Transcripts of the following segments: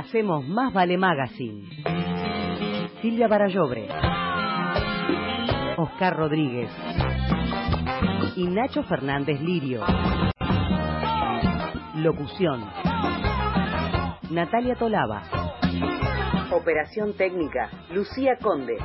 Hacemos Más Vale Magazine. Silvia Barallobre. Oscar Rodríguez. Y Nacho Fernández Lirio. Locución. Natalia Tolaba. Operación técnica. Lucía Conde.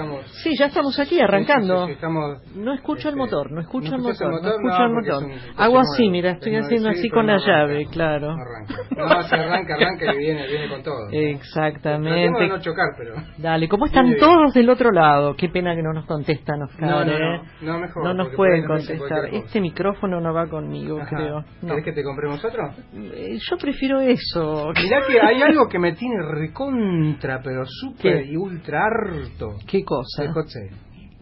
Arrancamos. Sí, ya estamos aquí, arrancando. Sí, sí, estamos, no escucho el este, motor, no escucho ¿no el motor, el no escucho No, el motor. es un Hago así, nuevo, mira, es estoy haciendo sí, así con no la arranca, llave, claro. Arranca. No, se arranca, arranca y viene, viene con todo. Tratemos de Exactamente. no chocar, pero... Dale, ¿cómo están todos del otro lado? Qué pena que no nos contestan, Oscar, No, no, ¿eh? no, no, mejor, No nos pueden contestar. Este micrófono no va conmigo, Ajá. creo. No. ¿Querés que te compremos otro? Eh, Yo prefiero eso. Mirá que hay algo que me tiene recontra, pero súper y ultra harto. ¿Qué cosa? El hot sale.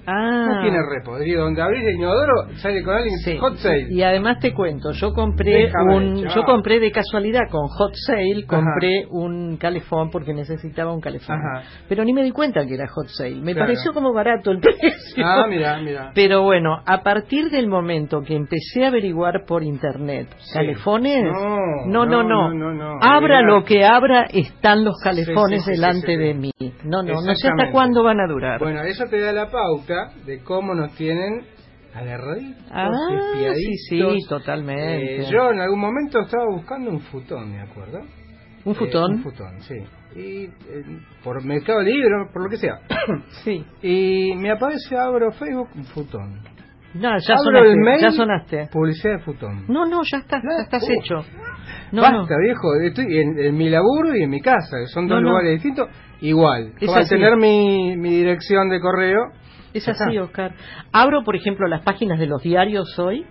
Ah. No tiene repodrido. Donde abrís el inodoro, sale con alguien Sí. hot sale. Y además te cuento, yo compré Déjame, un, yo compré de casualidad con Hot Sale, compré un calefón porque necesitaba un calefón. Ajá. Pero ni me di cuenta que era Hot Sale. Me Claro. pareció como barato el precio. Ah, mira, mira. Pero bueno, a partir del momento que empecé a averiguar por internet Sí. calefones, No, no, no, no, no, abra lo que abra, están los calefones sí, delante de mí. No, no, no sé hasta cuándo van a durar. Bueno, eso te da la pauta de cómo nos tienen agarraditos, ah, sí, sí, totalmente. Eh, yo en algún momento estaba buscando un futón, ¿me acuerdo? ¿Un Eh, futón? un futón, sí. Y eh, por Mercado Libre, por lo que sea. Sí. y me aparece, abro Facebook, un futón. No, ya Abro sonaste, el mail, ya sonaste. Publicidad de futón. No, no, ya está, ya estás Uh, hecho. No, Basta, no. viejo. Estoy en, en mi laburo y en mi casa. que Son dos no. lugares distintos. Igual. Al así. tener mi, mi dirección de correo. Es así. Oscar. Abro, por ejemplo, las páginas de los diarios hoy.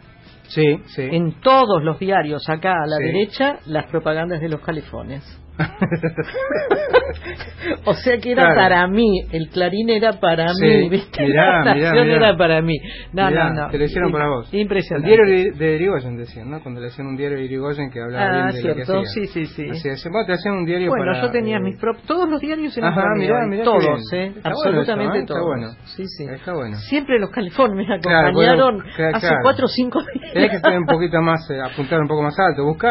Sí, sí. En todos los diarios, acá a la Sí. derecha, las propagandas de los calefones. O sea que era Claro. para mí, el clarín era para Sí, mí, ¿viste? mirá, la mirá, mirá. era para mí. No, no, no. Te lo hicieron I- para vos. Impresionante. El diario de Irigoyen decían, ¿no? Cuando le hacían un diario de Irigoyen que hablaba Ah, bien de lo que cierto, hacía. sí, sí, sí. Así es, vos te hacían un diario Bueno, para... yo tenía eh, mis propios... Todos los diarios eran Ajá, para mí mirá, qué Todos. ¿eh? Está bueno Absolutamente ¿eh? Está todos. bueno. Sí, sí. Está bueno. Siempre los calefones me Claro, acompañaron bueno, claro, hace claro. cuatro o cinco días. Tenés que estar un poquito más, eh, apuntar un poco más alto. Buscá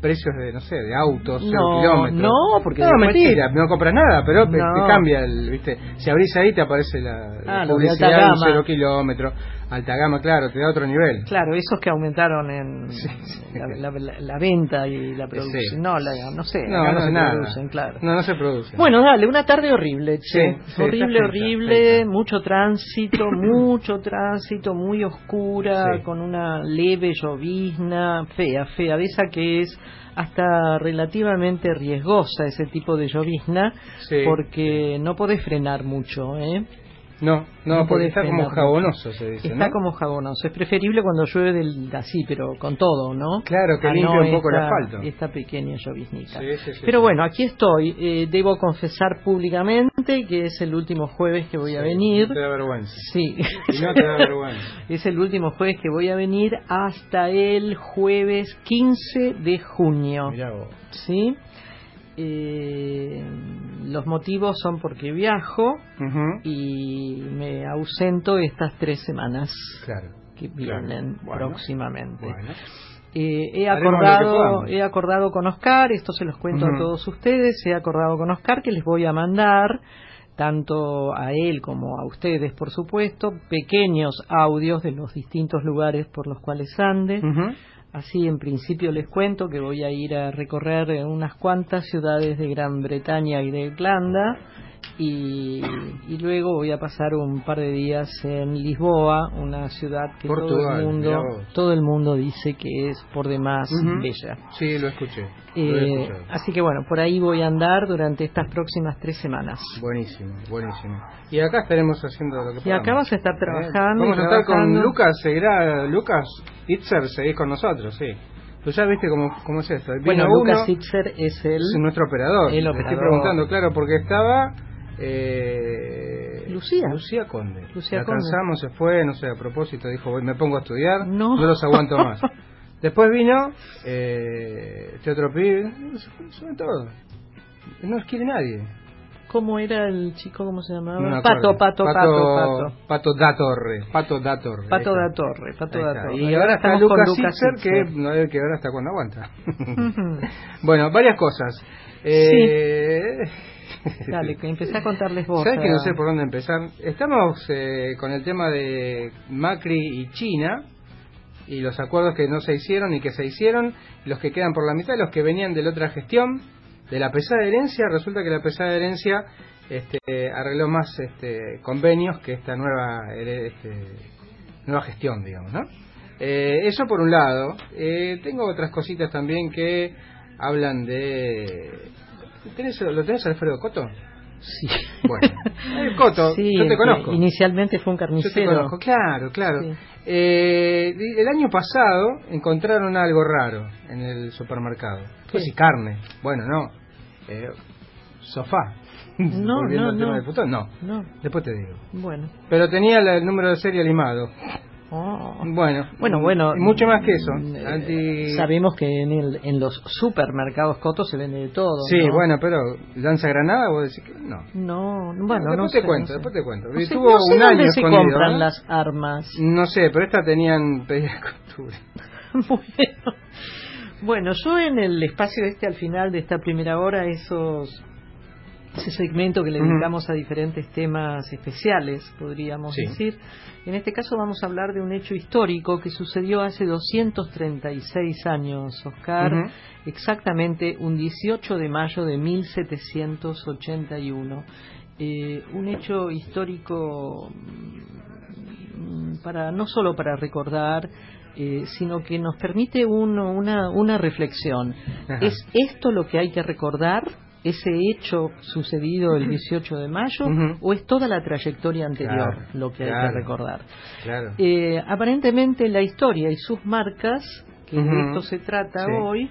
precios de, no sé, de autos, cero No, kilómetros. no, porque No, mentira, no compras nada, pero te, No. te cambia el, viste. Si abrís ahí te aparece la, Ah, publicidad de cero kilómetro. Alta gama, claro, te da otro nivel. Claro, esos que aumentaron en Sí, sí. La, la- la- la venta y la producción. Sí. No, no sé, No, acá no, no se nada. producen, claro. No, no se produce. Bueno, dale, una tarde horrible, che. Horrible, horrible, mucho tránsito, mucho tránsito, muy oscura, con una leve llovizna, fea, fea, de esa que es hasta relativamente riesgosa ese tipo de llovizna, porque no podés frenar mucho, ¿eh? No, no, No porque está como jabonoso, se dice, Está ¿no? como jabonoso. Es preferible cuando llueve del, así, pero con todo, ¿no? Claro, que limpia no un poco el asfalto. Esta pequeña lloviznita. Sí, sí, sí, pero bueno, aquí estoy. Eh, debo confesar públicamente que es el último jueves que voy a no No te da vergüenza. Sí. Y no te da vergüenza. es el último jueves que voy a venir hasta el jueves 15 de junio. Mirá vos. ¿Sí? Eh, los motivos son porque viajo y me ausento estas tres semanas Claro. que Claro. vienen Bueno. próximamente. Bueno. Eh, he acordado, he acordado con Oscar, esto se los cuento a todos ustedes, he acordado con Oscar que les voy a mandar tanto a él como a ustedes, por supuesto, pequeños audios de los distintos lugares por los cuales ande. Así, en principio, les cuento que voy a ir a recorrer unas cuantas ciudades de Gran Bretaña y de Irlanda y, y luego voy a pasar un par de días en Lisboa, una ciudad que todo el mundo todo el mundo dice que es por demás bella. Sí, lo escuché. Eh, así que bueno, por ahí voy a andar durante estas próximas tres semanas. Buenísimo, buenísimo. Y acá estaremos haciendo lo que Y podamos. acá vas a estar Eh, trabajando. Vamos y a estar con. Lucas, seguirá Lucas Itzer, seguís con nosotros, sí. Pues ya viste cómo, cómo es esto. Vino Bueno, uno, Lucas Itzer es el es nuestro operador. el operador. estoy preguntando, claro, porque estaba... Eh, Lucía. Lucía Conde. Lucía la Conde. transamos, se fue, no sé, a propósito, dijo, "Voy, me pongo a estudiar, No. los aguanto más. Después vino eh, este otro pibe, sobre todo. No nos quiere nadie. ¿Cómo era el chico? ¿Cómo se llamaba? No pato, acuerdo. pato, pato, pato. Pato da Torre. Pato da Torre. Pato da. Torre, Pato da. Torre. Y ahora está Lucas Lucas Sitzer, que, no, que ahora está cuando aguanta. Bueno, varias cosas. Eh, Dale, que empecé a contarles vos. ¿Sabes que no sé por dónde empezar? Estamos eh, con el tema de Macri y China y los acuerdos que no se hicieron y que se hicieron, los que quedan por la mitad, los que venían de la otra gestión, de la pesada herencia, resulta que la pesada herencia este, arregló más este, convenios que esta nueva este, nueva gestión, digamos, ¿no? Eh, eso por un lado. Eh, tengo otras cositas también que hablan de... ¿Tenés- ¿Lo tenés Alfredo Coto? Sí. Bueno, eh, Coto, Sí, yo te conozco. Inicialmente fue un Yo te carnicero. conozco, claro, claro. Sí. Eh, el año pasado encontraron algo raro en el supermercado. Pues sí, carne. Bueno, no. Eh, sofá. No, Volviendo no, al tema no. del no. No, Después te digo. bueno. Pero tenía el número de serie limado. Oh. Bueno, Bueno, bueno. mucho más que eso. eh, Anti- Sabemos que en, el, en los supermercados Cotos se vende de todo. Sí, ¿no? bueno, pero lanza granada, vos decís que no. No, bueno, después no te sé, cuento, no sé. te cuento. No sé, un dónde año se escondido, compran ¿no? las armas. No sé, pero esta tenían pedida de costura. bueno, bueno, yo en el espacio este al final de esta primera hora, esos ese segmento que le dedicamos a diferentes temas especiales, podríamos Sí. decir. En este caso vamos a hablar de un hecho histórico que sucedió hace 236 años, Oscar, Ujú. exactamente un 18 de mayo de 1781. Eh, un hecho histórico mm, para no solo para recordar, eh, sino que nos permite uno- una, una reflexión. Ajá. ¿Es esto lo que hay que recordar? ¿Ese hecho sucedido el 18 de mayo? ¿O es toda la trayectoria anterior Claro, lo que hay que recordar? Claro. Eh, aparentemente la historia y sus marcas, que de esto se trata Sí. hoy,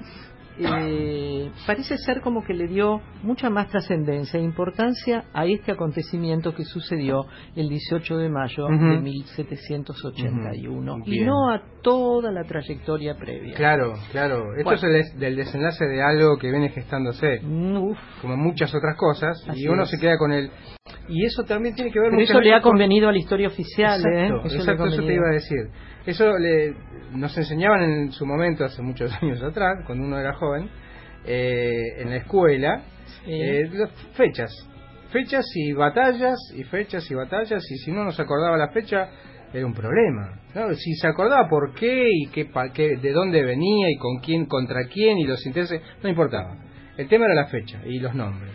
eh, parece ser como que le dio mucha más trascendencia e importancia a este acontecimiento que sucedió el 18 de mayo Ujú. de 1781 Ujú. y Bien. no a toda la trayectoria previa. Claro, claro. Esto Bueno. es el des- del desenlace de algo que viene gestándose, uf. como muchas otras cosas, Así y uno es. se queda con el... Y eso también tiene que ver Pero eso le ha con- convenido a la historia oficial, ¿eh? Exacto, Eso le ha exacto, eso te iba a decir. Eso le, nos enseñaban en su momento, hace muchos años atrás, cuando uno era joven, eh, en la escuela, Sí. eh, fechas. Fechas y batallas, y fechas y batallas, y si no nos acordaba la fecha, era un problema. ¿no? Si se acordaba por qué y qué, pa- qué- de dónde venía y con quién, contra quién y los intereses, no importaba. El tema era la fecha y los nombres.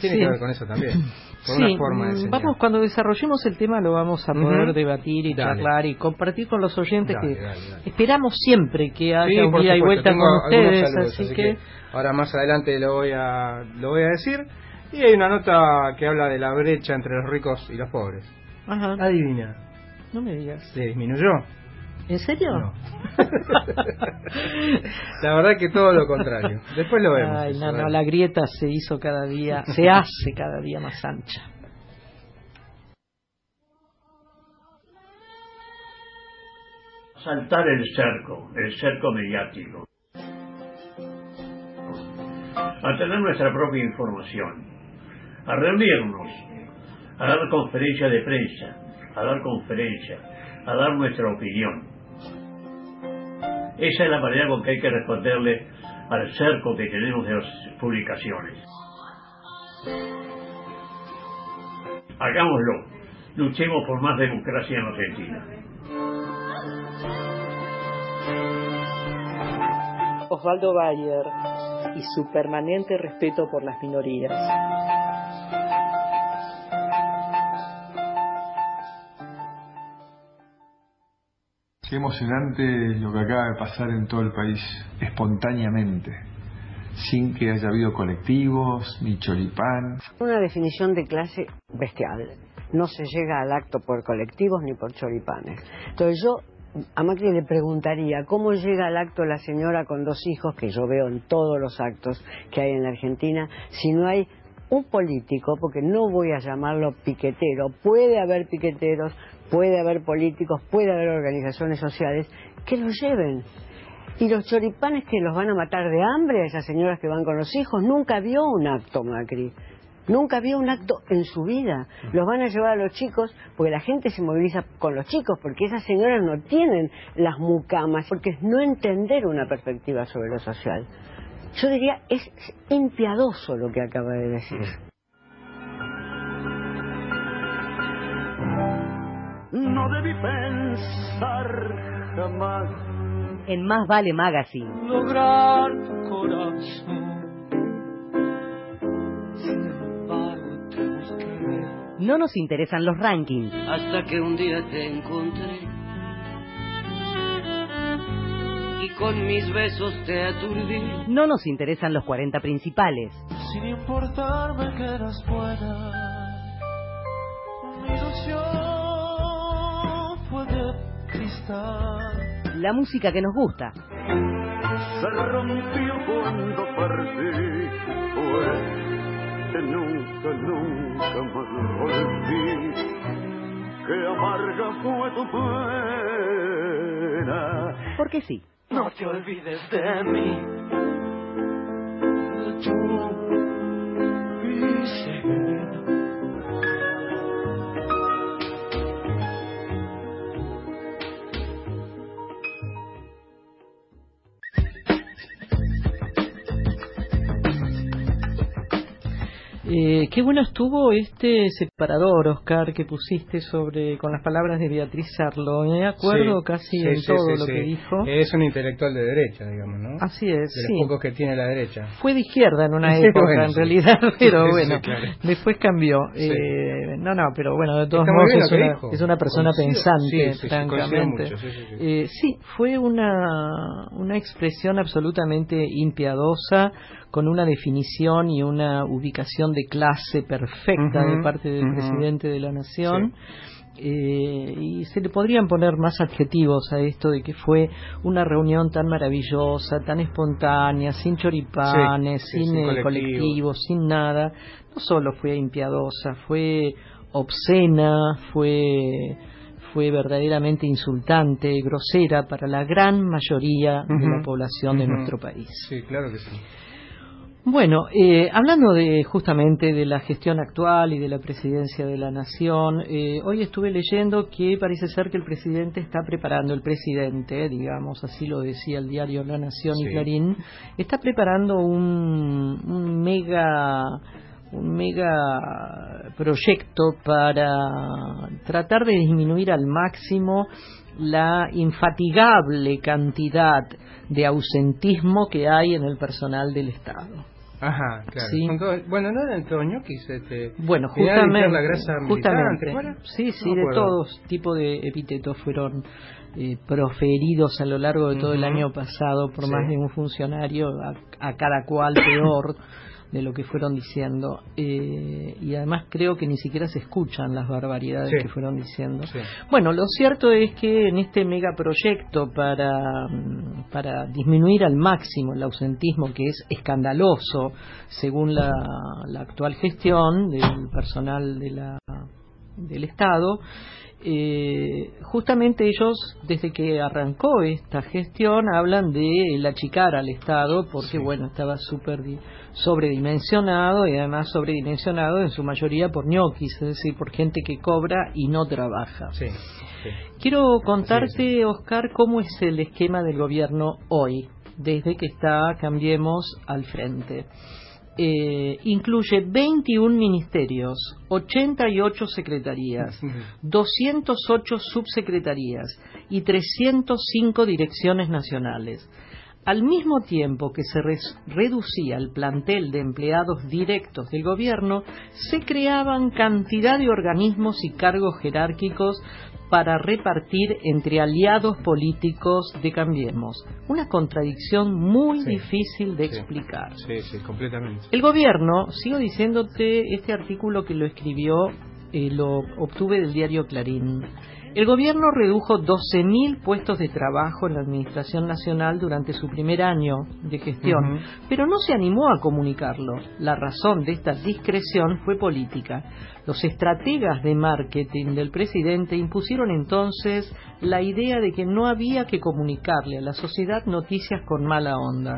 Tiene Sí. que ver con eso también. Por Sí, una forma de enseñar. vamos cuando desarrollemos el tema lo vamos a poder debatir y Dale. charlar y compartir con los oyentes Dale, que dale, esperamos siempre que haya Sí, un ida y vuelta Tengo con ustedes, saludos, así, que, ahora más adelante lo voy a lo voy a decir y hay una nota que habla de la brecha entre los ricos y los pobres. ajá, Adivina, no me digas. ¿se disminuyó? ¿En serio? No. la verdad que todo lo contrario. Después lo vemos. Ay, no, no, la grieta se hizo cada día, se hace cada día más ancha. saltar el cerco, el cerco mediático, a tener nuestra propia información, a reunirnos, a dar conferencias de prensa, a dar conferencias, a dar nuestra opinión. Esa es la manera con que hay que responderle al cerco que tenemos de las publicaciones. Hagámoslo, luchemos por más democracia en Argentina. Osvaldo Bayer y su permanente respeto por las minorías. Qué emocionante lo que acaba de pasar en todo el país, espontáneamente, sin que haya habido colectivos ni choripán. Una definición de clase bestial. No se llega al acto por colectivos ni por choripanes. Entonces yo a Macri le preguntaría cómo llega al acto la señora con dos hijos, que yo veo en todos los actos que hay en la Argentina, si no hay un político, porque no voy a llamarlo piquetero, puede haber piqueteros, puede haber políticos, puede haber organizaciones sociales que los lleven. Y los choripanes que los van a matar de hambre a esas señoras que van con los hijos, nunca vio un acto Macri. Nunca vio un acto en su vida. Los van a llevar a los chicos porque la gente se moviliza con los chicos, porque esas señoras no tienen las mucamas, porque es no entender una perspectiva sobre lo social. Yo diría, es impiadoso lo que acaba de decir. No debí pensar jamás En Más Vale Magazine. lograr tu corazón. Sin embargo, te busqué No nos interesan los rankings. hasta que un día te encontré. Y con mis besos te aturdí. No nos interesan los 40 principales. Sin importarme que eras buena. Mi ilusión. La música que nos gusta. se rompió cuando partí. Fue que nunca, nunca más volví. Que amarga fue tu pena. Porque sí. No te olvides de mí. Tú y Eh, qué bueno estuvo este separador, Oscar, que pusiste sobre con las palabras de Beatriz Sarlo. Me acuerdo Sí, casi sí, en sí, todo lo que dijo. Es un intelectual de derecha, digamos, ¿no? Así es, de sí. los pocos que tiene la derecha. Fue de izquierda en una época, bueno, en realidad, pero Sí, bueno, claro. después cambió. Eh, no, no, pero bueno, de todos modos es una, es una persona pensante, francamente. mucho. Eh, sí, fue una, una expresión absolutamente impiadosa, con una definición y una ubicación de clase perfecta de parte del presidente de la Nación. Eh, y se le podrían poner más adjetivos a esto de que fue una reunión tan maravillosa, tan espontánea, sin choripanes, Sí, sí, sin, sin colectivos. sin nada. No solo fue impiadosa, fue obscena, fue fue verdaderamente insultante, grosera para la gran mayoría de la población de nuestro país. Sí, claro que sí. Bueno, eh, hablando de justamente de la gestión actual y de la presidencia de la nación, eh, hoy estuve leyendo que parece ser que el presidente está preparando, el presidente, digamos, así lo decía el diario La Nación y. Clarín, está preparando un, un mega un mega proyecto para tratar de disminuir al máximo la infatigable cantidad de ausentismo que hay en el personal del Estado. Ajá, claro. Sí. Bueno, no eran todos ñoquis, este. Bueno, justamente, la grasa justamente sí, sí, No de acuerdo. todos tipos de epítetos fueron eh, proferidos a lo largo de todo el año pasado por Sí. más de un funcionario, a, a cada cual peor de lo que fueron diciendo. Eh, y además creo que ni siquiera se escuchan las barbaridades Sí. que fueron diciendo. Sí. Bueno, lo cierto es que en este megaproyecto para, mm, para disminuir al máximo el ausentismo, que es escandaloso según la, la actual gestión del personal de la, del Estado, eh, justamente ellos, desde que arrancó esta gestión, hablan de el achicar al Estado, porque Sí. bueno, estaba súper di- sobredimensionado y además sobredimensionado en su mayoría por ñoquis, es decir, por gente que cobra y no trabaja. Sí, sí. Quiero contarte, Oscar, cómo es el esquema del gobierno hoy, desde que está Cambiemos al frente. Eh, incluye 21 ministerios, 88 secretarías, 208 subsecretarías y 305 direcciones nacionales. al mismo tiempo que se reducía el plantel de empleados directos del gobierno, se creaban cantidad de organismos y cargos jerárquicos para repartir entre aliados políticos de Cambiemos. Una contradicción muy difícil de explicar. Sí, sí, completamente. El gobierno, sigo diciéndote, este artículo que lo escribió, eh, lo obtuve del diario Clarín. El gobierno redujo 12.000 puestos de trabajo en la Administración Nacional durante su primer año de gestión, pero no se animó a comunicarlo. La razón de esta discreción fue política. Los estrategas de marketing del presidente impusieron entonces la idea de que no había que comunicarle a la sociedad noticias con mala onda.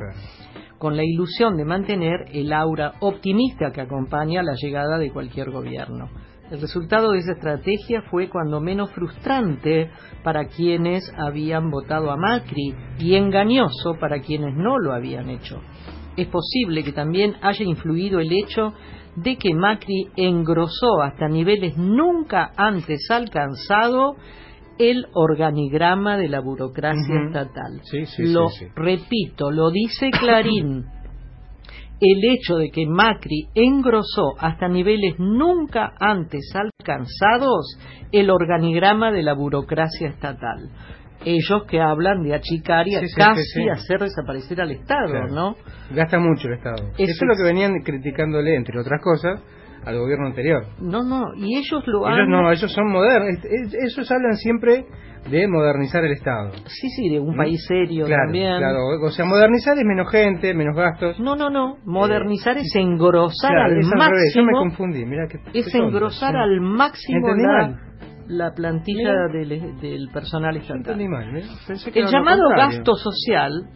con la ilusión de mantener el aura optimista que acompaña la llegada de cualquier gobierno. El resultado de esa estrategia fue cuando menos frustrante para quienes habían votado a Macri y engañoso para quienes no lo habían hecho. Es posible que también haya influido el hecho de que Macri engrosó hasta niveles nunca antes alcanzado el organigrama de la burocracia estatal. lo repito, lo dice Clarín el hecho de que Macri engrosó hasta niveles nunca antes alcanzados el organigrama de la burocracia estatal. Ellos que hablan de achicar y casi hacer desaparecer al Estado, ¿no? Gasta mucho el Estado. Eso es lo que venían criticándole, entre otras cosas, al gobierno anterior. No, no, y ellos lo ellos no, ellos son modernos. Ellos hablan siempre de modernizar el Estado. Sí, sí, de un país serio también. Claro, o sea, modernizar es menos gente, menos gastos. No, no, no, modernizar es engrosar al máximo. Yo me confundí, mira que Es engrosar al máximo la, la plantilla del, del, personal estatal. el llamado gasto social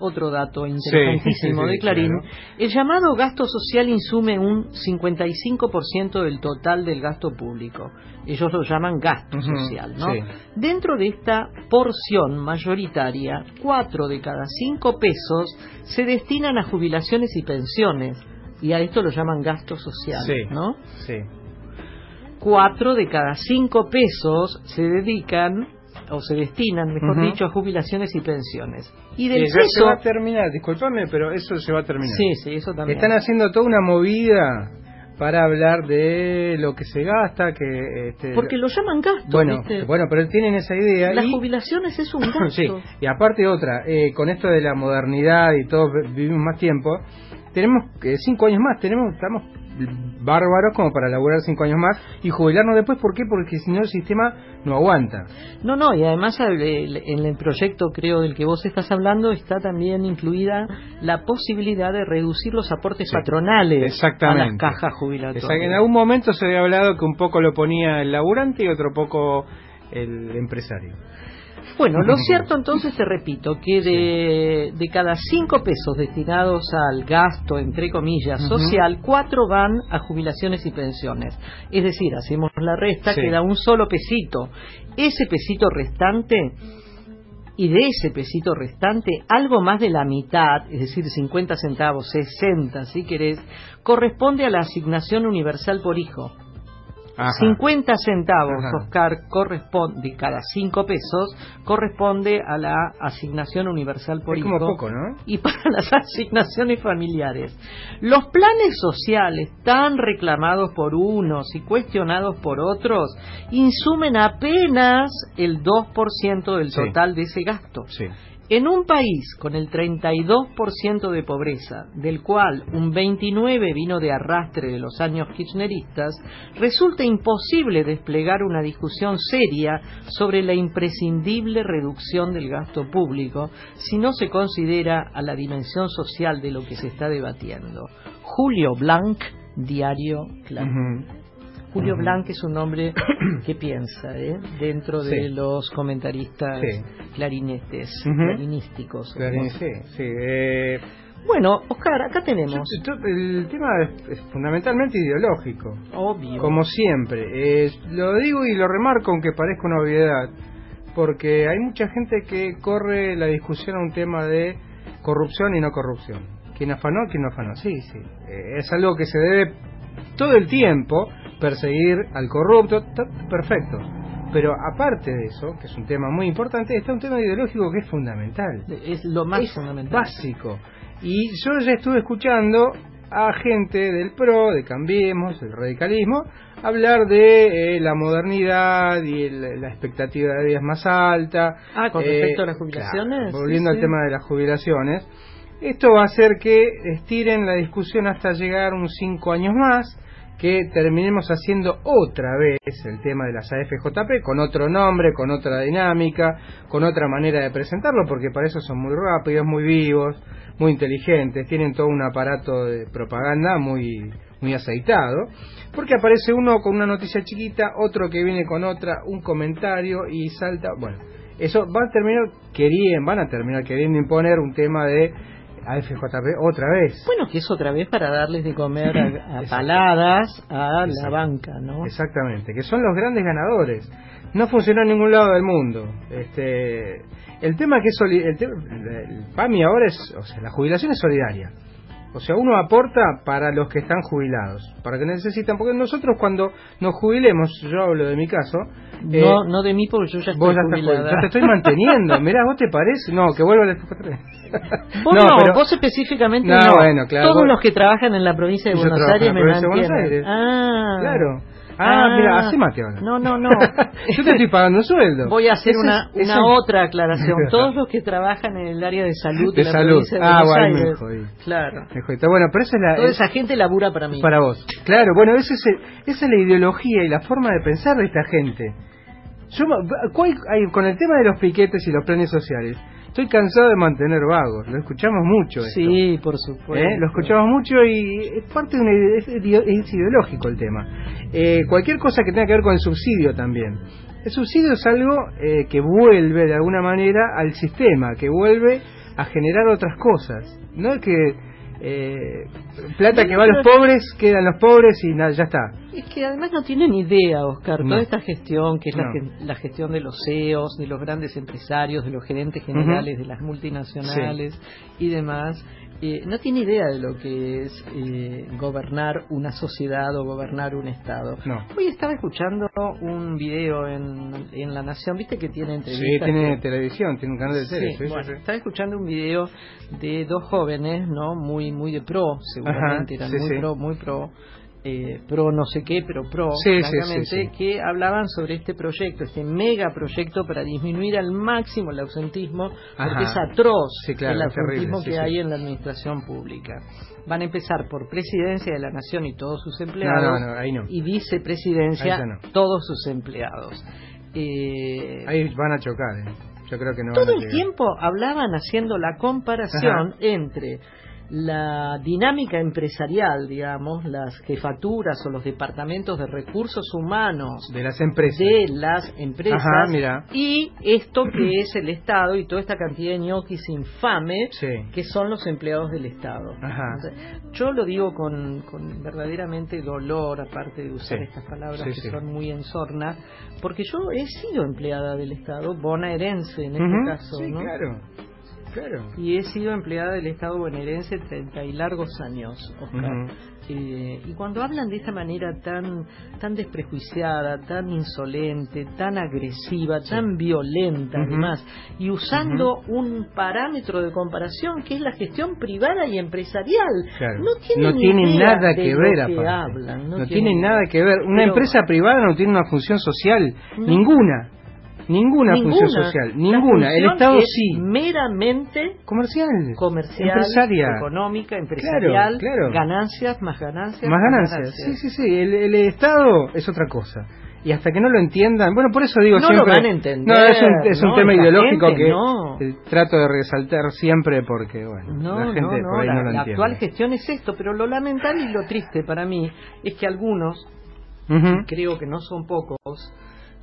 otro dato interesantísimo de Clarín, el llamado gasto social insume un 55% del total del gasto público. Ellos lo llaman gasto social, ¿no? Dentro de esta porción mayoritaria, cuatro de cada cinco pesos se destinan a jubilaciones y pensiones, y a esto lo llaman gasto social, ¿no? Sí. Cuatro de cada cinco pesos se dedican o se destinan, mejor dicho, a jubilaciones y pensiones. Y del peso... se va a terminar, disculpame, pero eso se va a terminar. Sí, sí, eso también. Están haciendo toda una movida para hablar de lo que se gasta, que este, porque lo llaman gasto. Bueno, bueno, pero tienen esa idea. Las jubilaciones es un gasto. sí, y aparte otra, eh, con esto de la modernidad y todo vivimos más tiempo, tenemos eh, cinco años más, tenemos, estamos bárbaros como para laburar cinco años más y jubilarnos después. ¿Por qué? Porque si no el sistema no aguanta. No, no, y además en el proyecto creo del que vos estás hablando está también incluida la posibilidad de reducir los aportes patronales a las cajas jubilatorias. En algún momento se había hablado que un poco lo ponía el laburante y otro poco el empresario. Bueno, lo cierto entonces te repito que de, de cada cinco pesos destinados al gasto, entre comillas, social, cuatro van a jubilaciones y pensiones. Es decir, hacemos la resta, queda un solo pesito. Ese pesito restante y de ese pesito restante, algo más de la mitad, es decir, 50 centavos, 60 si querés, corresponde a la asignación universal por hijo. 50 centavos, Oscar, corresponde, cada 5 pesos, corresponde a la asignación universal por hijo. poco, ¿no? Y para las asignaciones familiares. Los planes sociales, tan reclamados por unos y cuestionados por otros, insumen apenas el 2% del total de ese gasto. Sí. En un país con el 32% de pobreza, del cual un 29% vino de arrastre de los años kirchneristas, resulta imposible desplegar una discusión seria sobre la imprescindible reducción del gasto público si no se considera a la dimensión social de lo que se está debatiendo. Julio Blanc, Diario Claro. Julio Blanc es un hombre que piensa ¿eh? dentro de los comentaristas clarinetes, clarinísticos. sí, eh, Bueno, Oscar, acá tenemos. El tema es, fundamentalmente ideológico. Obvio. Como siempre. Eh, lo digo y lo remarco aunque parezca una obviedad. Porque hay mucha gente que corre la discusión a un tema de corrupción y no corrupción. ¿Quién afanó? ¿Quién no afanó? Sí, sí. es algo que se debe todo el tiempo perseguir al corrupto, perfecto. Pero aparte de eso, que es un tema muy importante, está un tema ideológico que es fundamental. Es lo más es fundamental. básico. Y yo ya estuve escuchando a gente del PRO, de Cambiemos, del radicalismo, hablar de eh, la modernidad y el- la expectativa de vida es más alta. Ah, con Eh, respecto a las jubilaciones. claro, volviendo sí. al tema de las jubilaciones, esto va a hacer que estiren la discusión hasta llegar un cinco años más, que terminemos haciendo otra vez el tema de las AFJP con otro nombre, con otra dinámica, con otra manera de presentarlo, porque para eso son muy rápidos, muy vivos, muy inteligentes, tienen todo un aparato de propaganda muy muy aceitado, porque aparece uno con una noticia chiquita, otro que viene con otra, un comentario y salta, bueno, eso va a terminar queriendo, van a terminar queriendo imponer un tema de AFJP otra vez. Bueno, que es otra vez para darles de comer a, a paladas a la banca, ¿no? Exactamente, que son los grandes ganadores. No funcionó en ningún lado del mundo. Este, el tema que es el, el PAMI ahora es, o sea, la jubilación es solidaria. O sea, uno aporta para los que están jubilados, para que necesitan, porque nosotros cuando nos jubilemos, yo hablo de mi caso, eh, no, no de mí porque yo ya estoy vos ya estás jubilada. Yo te estoy manteniendo, mirá, ¿vos te parece? No, que vuelva al Vos no, vos específicamente No, no. bueno, claro, Todos vos- los que trabajan en la provincia de Buenos Aires la me provincia de Buenos mantienen. Aires. Ah. Claro. Ah, mira, hace mate ahora. No, no, no. Yo te estoy pagando un sueldo. Voy a hacer Ese una, es- una otra aclaración. Todos los que trabajan en el área de salud de, De la salud. provincia de Ah, Buenos bueno, me Aires. jodí. Claro. Me jodí. Bueno, pero esa es la... Toda es- esa gente labura para mí. para vos. Claro, bueno, ese es el- esa es la ideología y la forma de pensar de esta gente. Yo, ¿cuál- hay- con el tema de los piquetes y los planes sociales, estoy cansado de mantener vagos. Lo escuchamos mucho. esto. Sí, por supuesto. ¿Eh? Lo escuchamos mucho y es parte de una es, es ideológico el tema. Eh, cualquier cosa que tenga que ver con el subsidio también. El subsidio es algo eh, que vuelve de alguna manera al sistema, que vuelve a generar otras cosas. No es que eh, plata que va a los pobres, quedan los pobres y nada, ya está. Es que además no tienen idea, Oscar, No. toda esta gestión, que es la gestión de los CEOs, de los grandes empresarios, de los gerentes generales, de las multinacionales y demás, eh, no tiene idea de lo que es eh, gobernar una sociedad o gobernar un Estado. No. Hoy estaba escuchando un video en, en La Nación, viste que tiene Sí, entrevistas. tiene que- televisión, tiene un canal de tele. Sí, sí, sí, bueno, sí. estaba escuchando un video de dos jóvenes, ¿no? Muy muy de pro, seguramente Ajá, eran sí, muy sí. pro, muy pro, eh, pro no sé qué, pero pro, Sí, que hablaban sobre este proyecto, este mega proyecto para disminuir al máximo el ausentismo, porque Ajá. es atroz claro, el terrible, ausentismo que hay en la administración pública. Van a empezar por presidencia de la nación y todos sus empleados, no, no, ahí no. y vicepresidencia Ahí todos sus empleados. Eh, Ahí van a chocar, ¿eh? Yo creo que no todo van a el llegar. tiempo hablaban haciendo la comparación entre la dinámica empresarial, digamos, las jefaturas o los departamentos de recursos humanos De las empresas. de las empresas Ajá, mira. y esto que es el Estado y toda esta cantidad de ñoquis infame Sí. que son los empleados del Estado. Ajá. Entonces, yo lo digo con, con verdaderamente dolor, aparte de usar Sí. estas palabras Sí, que son muy en sorna, porque yo he sido empleada del Estado, bonaerense en este caso, sí, ¿no? claro. Claro. Y he sido empleada del Estado bonaerense 30 y largos años, Oscar. Eh, y cuando hablan de esta manera tan tan desprejuiciada, tan insolente, tan agresiva, tan violenta además, y usando un parámetro de comparación que es la gestión privada y empresarial, Claro. no tienen, tiene idea nada que ver, que aparte. hablan, No, no, tiene tienen nada que ver. Una Pero- empresa privada no tiene una función social. No. Ninguna. Ninguna, función social. Ninguna. El Estado es sí. meramente Comercial. comercial, Empresaria. económica, empresarial, claro. ganancias, más ganancias, Más ganancias. Sí, sí, sí. El, el Estado es otra cosa. Y hasta que no lo entiendan, bueno, por eso digo No siempre. lo van a entender, No, es un, es un no, tema ideológico gente, que no. trato de resaltar siempre porque, bueno, No, la gente por ahí la, no lo la entiende. actual gestión es esto, pero lo lamentable y lo triste para mí es que algunos, creo que no son pocos,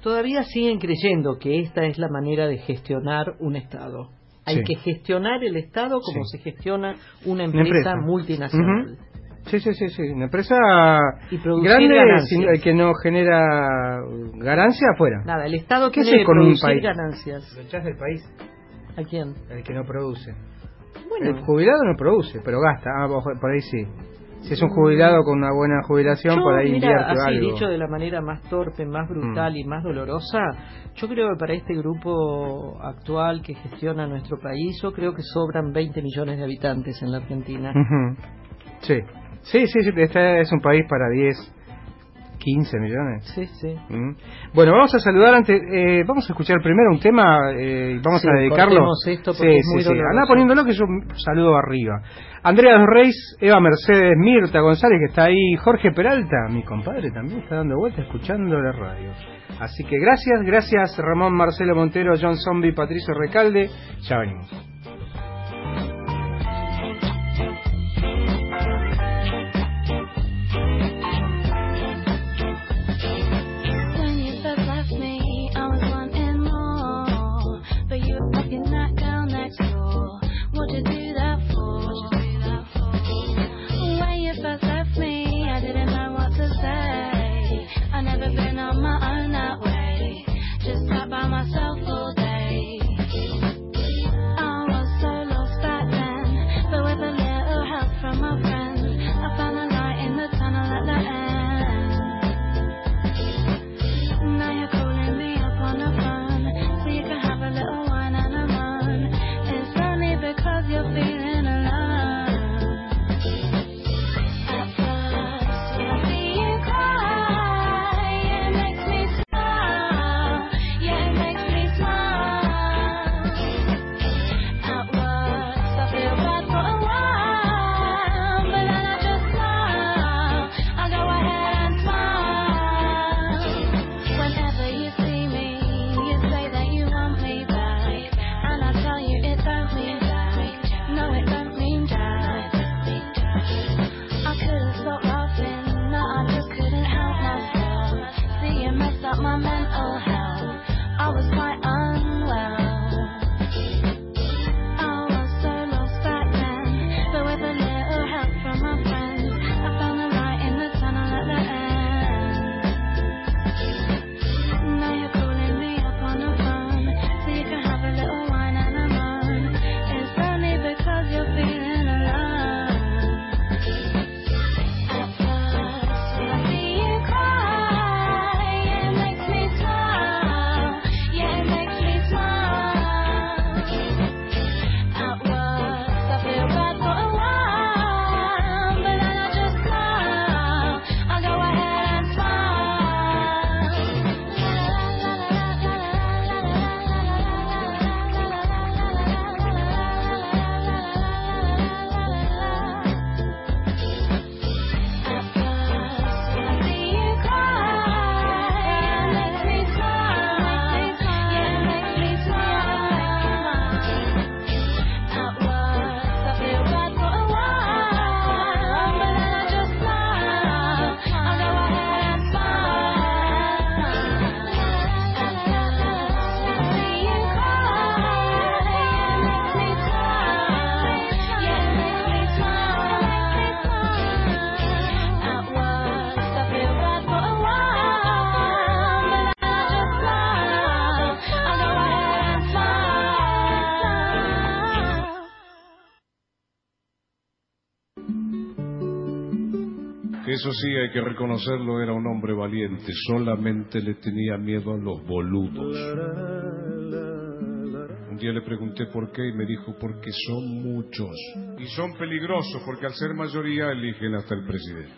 todavía siguen creyendo que esta es la manera de gestionar un Estado. Hay Sí. que gestionar el Estado como Sí. se gestiona una Una empresa, multinacional. Sí, sí, sí, sí. Una empresa Y grande sin- que no genera ganancia afuera. Nada, el Estado ¿Qué tiene que con un país? ganancias. Lo echás del país, ¿A quién? el que no produce. Bueno, El jubilado no produce, pero gasta. Ah, por ahí sí. Si es un jubilado con una buena jubilación, Yo, por ahí mira, invierte así algo. dicho de la manera más torpe, más brutal Mm. y más dolorosa, yo creo que para este grupo actual que gestiona nuestro país, yo creo que sobran 20 millones de habitantes en la Argentina. Sí. Sí, sí, sí, este es un país para 10, 15 millones. Sí, sí. Mm. Bueno, vamos a saludar antes, eh, vamos a escuchar primero un tema eh, y vamos Sí, a dedicarlo. esto porque es muy doloroso. Anda poniéndolo que yo saludo arriba. Andrea Dos Reis, Eva Mercedes, Mirta González que está ahí, Jorge Peralta, mi compadre también está dando vueltas escuchando la radio. Así que gracias, gracias Ramón Marcelo Montero, John Zombie, Patricio Recalde. Ya venimos. Eso sí, hay que reconocerlo, era un hombre valiente, solamente le tenía miedo a los boludos. Un día le pregunté por qué y me dijo porque son muchos. Y son peligrosos porque al ser mayoría eligen hasta el presidente.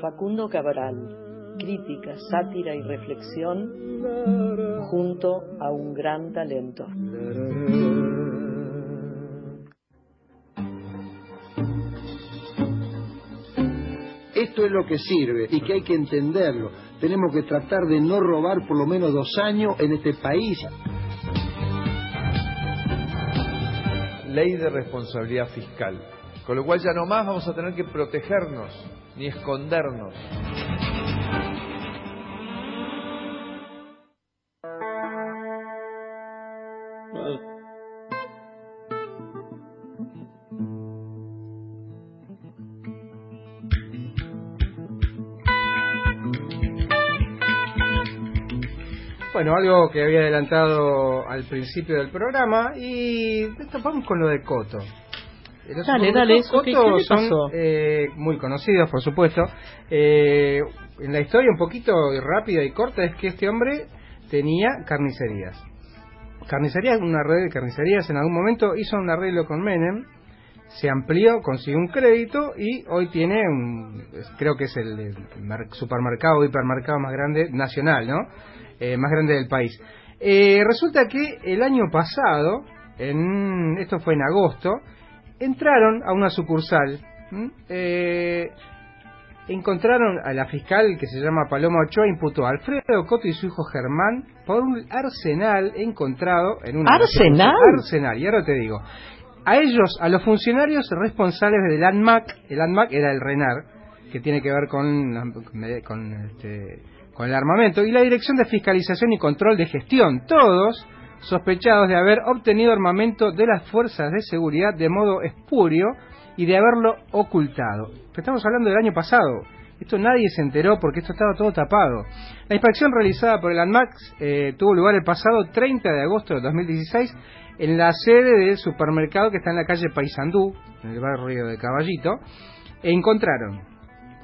Facundo Cabral, crítica, sátira y reflexión junto a un gran talento. Es lo que sirve y que hay que entenderlo. Tenemos que tratar de no robar por lo menos dos años en este país. Ley de responsabilidad fiscal. Con lo cual ya no más vamos a tener que protegernos ni escondernos. Bueno, algo que había adelantado al principio del programa y vamos con lo de Coto. Los Dale, dale, Coto ¿qué- son eh, muy conocidos, por supuesto. Eh, en la historia un poquito rápida y corta es que este hombre tenía carnicerías. Carnicerías, una red de carnicerías, en algún momento hizo un arreglo con Menem, se amplió, consiguió un crédito y hoy tiene un, creo que es el, el mer- supermercado o hipermercado más grande nacional, ¿no? Eh, más grande del país. Eh, resulta que el año pasado, en, esto fue en agosto, entraron a una sucursal. Eh, encontraron a la fiscal que se llama Paloma Ochoa, imputó a Alfredo Coto y su hijo Germán por un arsenal encontrado en una... ¿Arsenal? Arsenal, y ahora te digo. A ellos, a los funcionarios responsables del ANMAC, el ANMAC era el RENAR, que tiene que ver con, con, este, con el armamento, y la Dirección de Fiscalización y Control de Gestión, todos sospechados de haber obtenido armamento de las fuerzas de seguridad de modo espurio y de haberlo ocultado. Estamos hablando del año pasado. Esto nadie se enteró porque esto estaba todo tapado. La inspección realizada por el ANMAC eh, tuvo lugar el pasado 30 de agosto de 2016 en la sede del supermercado que está en la calle Paysandú, en el barrio de Caballito, e encontraron.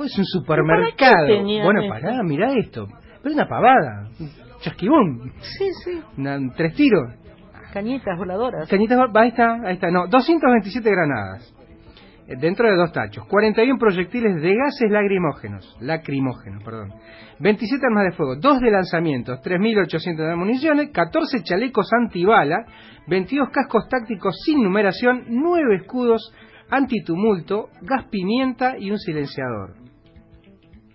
Pues un supermercado. Bueno, pará, mirá esto. Pero es una pavada. Un chasquibún. Sí, sí. Una- tres tiros. Cañitas voladoras. Cañitas, ahí está, ahí está. No, 227 granadas. eh, Dentro de dos tachos. 41 proyectiles de gases lacrimógenos. Lacrimógenos, perdón. 27 armas de fuego. 2 de lanzamientos. 3.800 de municiones. 14 chalecos antibala. 22 cascos tácticos sin numeración. 9 escudos antitumulto. Gas pimienta y un silenciador.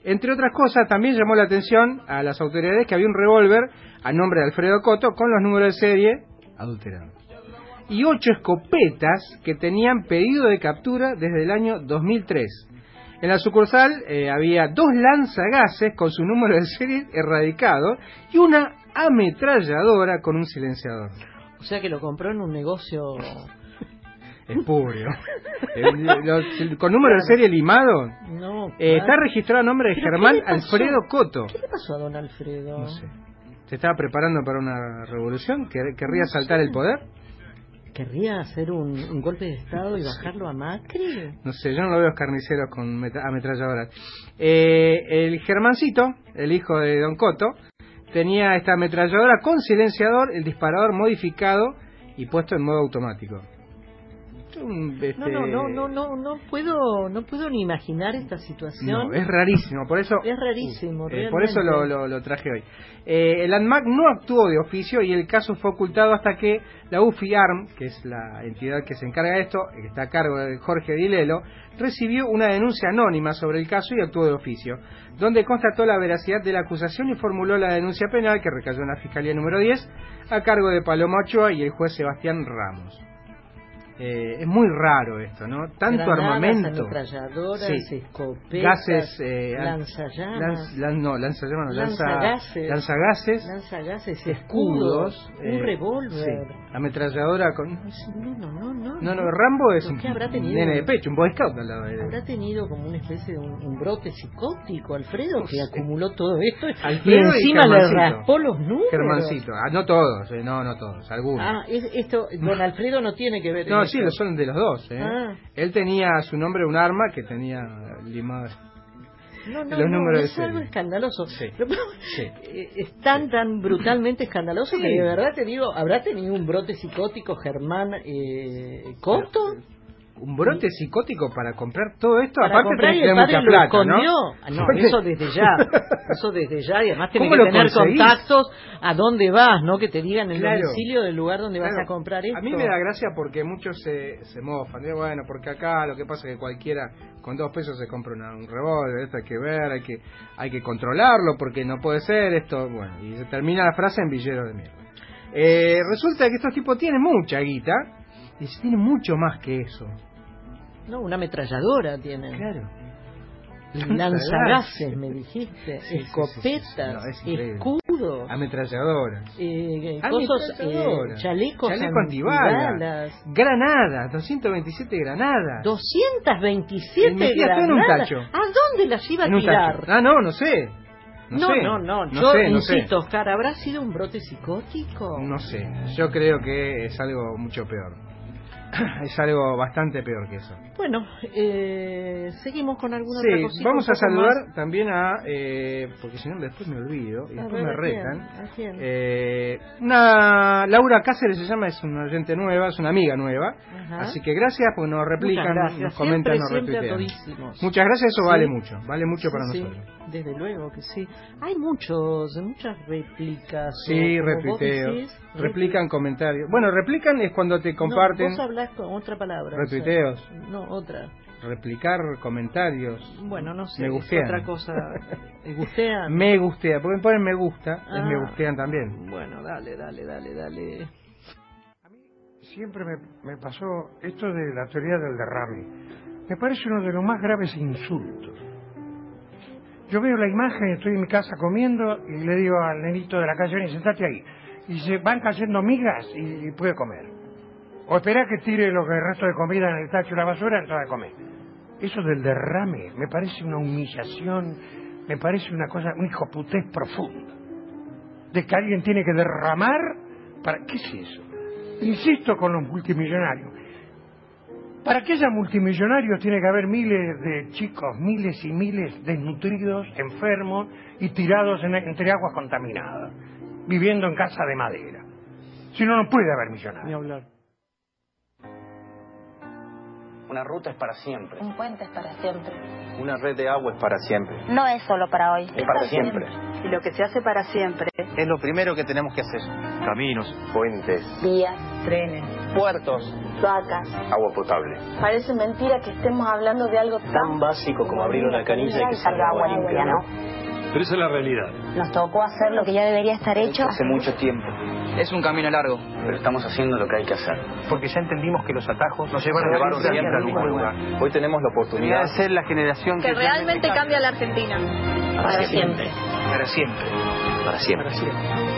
Entre otras cosas, también llamó la atención a las autoridades que había un revólver a nombre de Alfredo Coto con los números de serie adulterados. Y ocho escopetas que tenían pedido de captura desde el año 2003. En la sucursal eh, había dos lanzagases con su número de serie erradicado y una ametralladora con un silenciador. O sea que lo compró en un negocio. Espurio. Eh, lo- con número de serie limado. No. Eh, está registrado a nombre de ¿Pero qué Germán? Alfredo Coto. ¿Qué le pasó a don Alfredo? No sé. ¿Se estaba preparando para una revolución? ¿Quer- ¿Querría saltar el poder? ¿Querría hacer un, un golpe de Estado y bajarlo a Macri? No sé, yo no lo veo a los carniceros con ametralladoras. Eh, el Germancito, el hijo de Don Coto, tenía esta ametralladora con silenciador, el disparador modificado y puesto en modo automático. Este, No, no, no, no, no, no puedo, no puedo ni imaginar esta situación. No, es rarísimo, por eso Es rarísimo, Eh, por eso lo, realmente. lo- lo traje hoy. Eh, el ANMAC no actuó de oficio y el caso fue ocultado hasta que la UFIARM, que es la entidad que se encarga de esto, que está a cargo de Jorge Dilelo, recibió una denuncia anónima sobre el caso y actuó de oficio, donde constató la veracidad de la acusación y formuló la denuncia penal que recayó en la Fiscalía número 10 a cargo de Paloma Ochoa y el juez Sebastián Ramos. Eh, es muy raro esto, ¿no? Tanto Granadas, armamento. ametralladoras, Sí. escopetas, gases eh, lanzallamas, lanz- lan- no lanzallamas no, lanza- lanzagases, lanzagases lanzagases, escudos eh, un revólver. sí, ametralladora con No, no, no, no. no no Rambo es ¿Pero un nene de pecho un boy scout al lado de Habrá tenido como una especie de un, un brote psicótico, Alfredo, que sé. acumuló todo esto y encima le raspó los números. Germancito ah, no todos eh, no no todos algunos Ah, es- esto, don Alfredo no tiene que ver en no sí lo son de los dos ¿eh? Ah. él tenía a su nombre un arma que tenía limado No, no, los no, números de es algo escandaloso. Sí. Sí. eh, Es tan, tan brutalmente escandaloso Sí. que de verdad te digo, ¿habrá tenido un brote psicótico Germán eh? Un brote psicótico para comprar todo esto Para aparte comprar tenés y el padre mucha lo plata escondió. ¿no? Ah, No, eso desde ya. Eso desde ya. Y además tenés ¿Cómo que lo tener conseguís? contactos a dónde vas, ¿no? Que te digan el Claro. domicilio del lugar donde vas a comprar esto. A mí me da gracia porque muchos se, se mofan. Digo, bueno, porque acá lo que pasa es que cualquiera con dos pesos se compra una- un revólver, esto hay que ver, hay que hay que controlarlo porque no puede ser esto. Bueno, y se termina la frase en villero de mierda. Eh, resulta que estos tipos tienen mucha guita y se tienen mucho más que eso. No, una ametralladora tienen. Claro. Lanzagases, me dijiste. Sí, sí, sí, sí, Escopetas, No, es escudos. Ametralladoras. Eh, cosas, eh, Ametralladoras. chalecos, Chaleco antibalas. antibalas. Granadas, 227 granadas. 227 Y metía todo en un granadas. tacho. ¿A dónde las iba a tirar? tacho. Ah, no, no sé. No, No, sé. no, no, No Yo sé. insisto, Oscar, ¿habrá sido un brote psicótico? No sé. Yo creo que es algo mucho peor. es algo bastante peor que eso. Bueno, eh, seguimos con alguna otra Sí, cosita. vamos a saludar más. también a, eh, porque si no después me olvido y A después ver, me ¿a quién? retan. ¿A quién? Eh, una Laura Cáceres se llama, es una oyente nueva, es una amiga nueva. Ajá. Así que gracias porque nos replican, nos comentan, Siempre, nos retuitean. Muchas gracias, eso Sí. vale mucho, vale mucho para Sí, nosotros. Desde luego que sí. Hay muchos, muchas réplicas. Sí, vos retuiteos, decís, replican comentarios. Bueno, replican es cuando te No, comparten vos hablás con otra palabra. o sea, retuiteos, no, otra. replicar comentarios. Bueno, no sé. Me es gustean. otra cosa. ¿Me gustean? Me gustea, porque me ponen me gusta, es Ah. me gustean también. Bueno, dale, dale, dale, dale. Siempre me, me pasó esto de la teoría del derrame. Me parece uno de los más graves insultos. Yo veo la imagen, estoy en mi casa comiendo y le digo al nenito de la calle, "Vení, sentate ahí. Y se van cayendo migas y, y puede comer. O espera que tire lo que el resto de comida en el tacho de la basura, entonces comer. Eso del derrame me parece una humillación, me parece una cosa, un hijoputez profundo. De que alguien tiene que derramar para... ¿Qué es eso? Insisto con los multimillonarios. Para que haya multimillonarios tiene que haber miles de chicos, miles y miles desnutridos, enfermos y tirados en- entre aguas contaminadas, viviendo en casa de madera. Si no, no puede haber millonarios. Una ruta es para siempre. Un puente es para siempre. Una red de agua es para siempre. No es solo para hoy. Es para siempre. Y lo que se hace para siempre. Es lo primero que tenemos que hacer. Caminos, puentes, Vías, trenes, puertos, vacas. agua potable. Parece mentira que estemos hablando de algo Tan básico como abrir una canilla y que salga agua limpia, ¿no? Pero esa es la realidad. Nos tocó hacer lo que ya debería estar hecho. Hace mucho tiempo. Es un camino largo. Pero estamos haciendo lo que hay que hacer. Porque ya entendimos que los atajos nos llevan llevaron siempre al mismo lugar. Hoy tenemos la oportunidad de ser la generación Que realmente cambia la Argentina. Para siempre. Para siempre. Para siempre.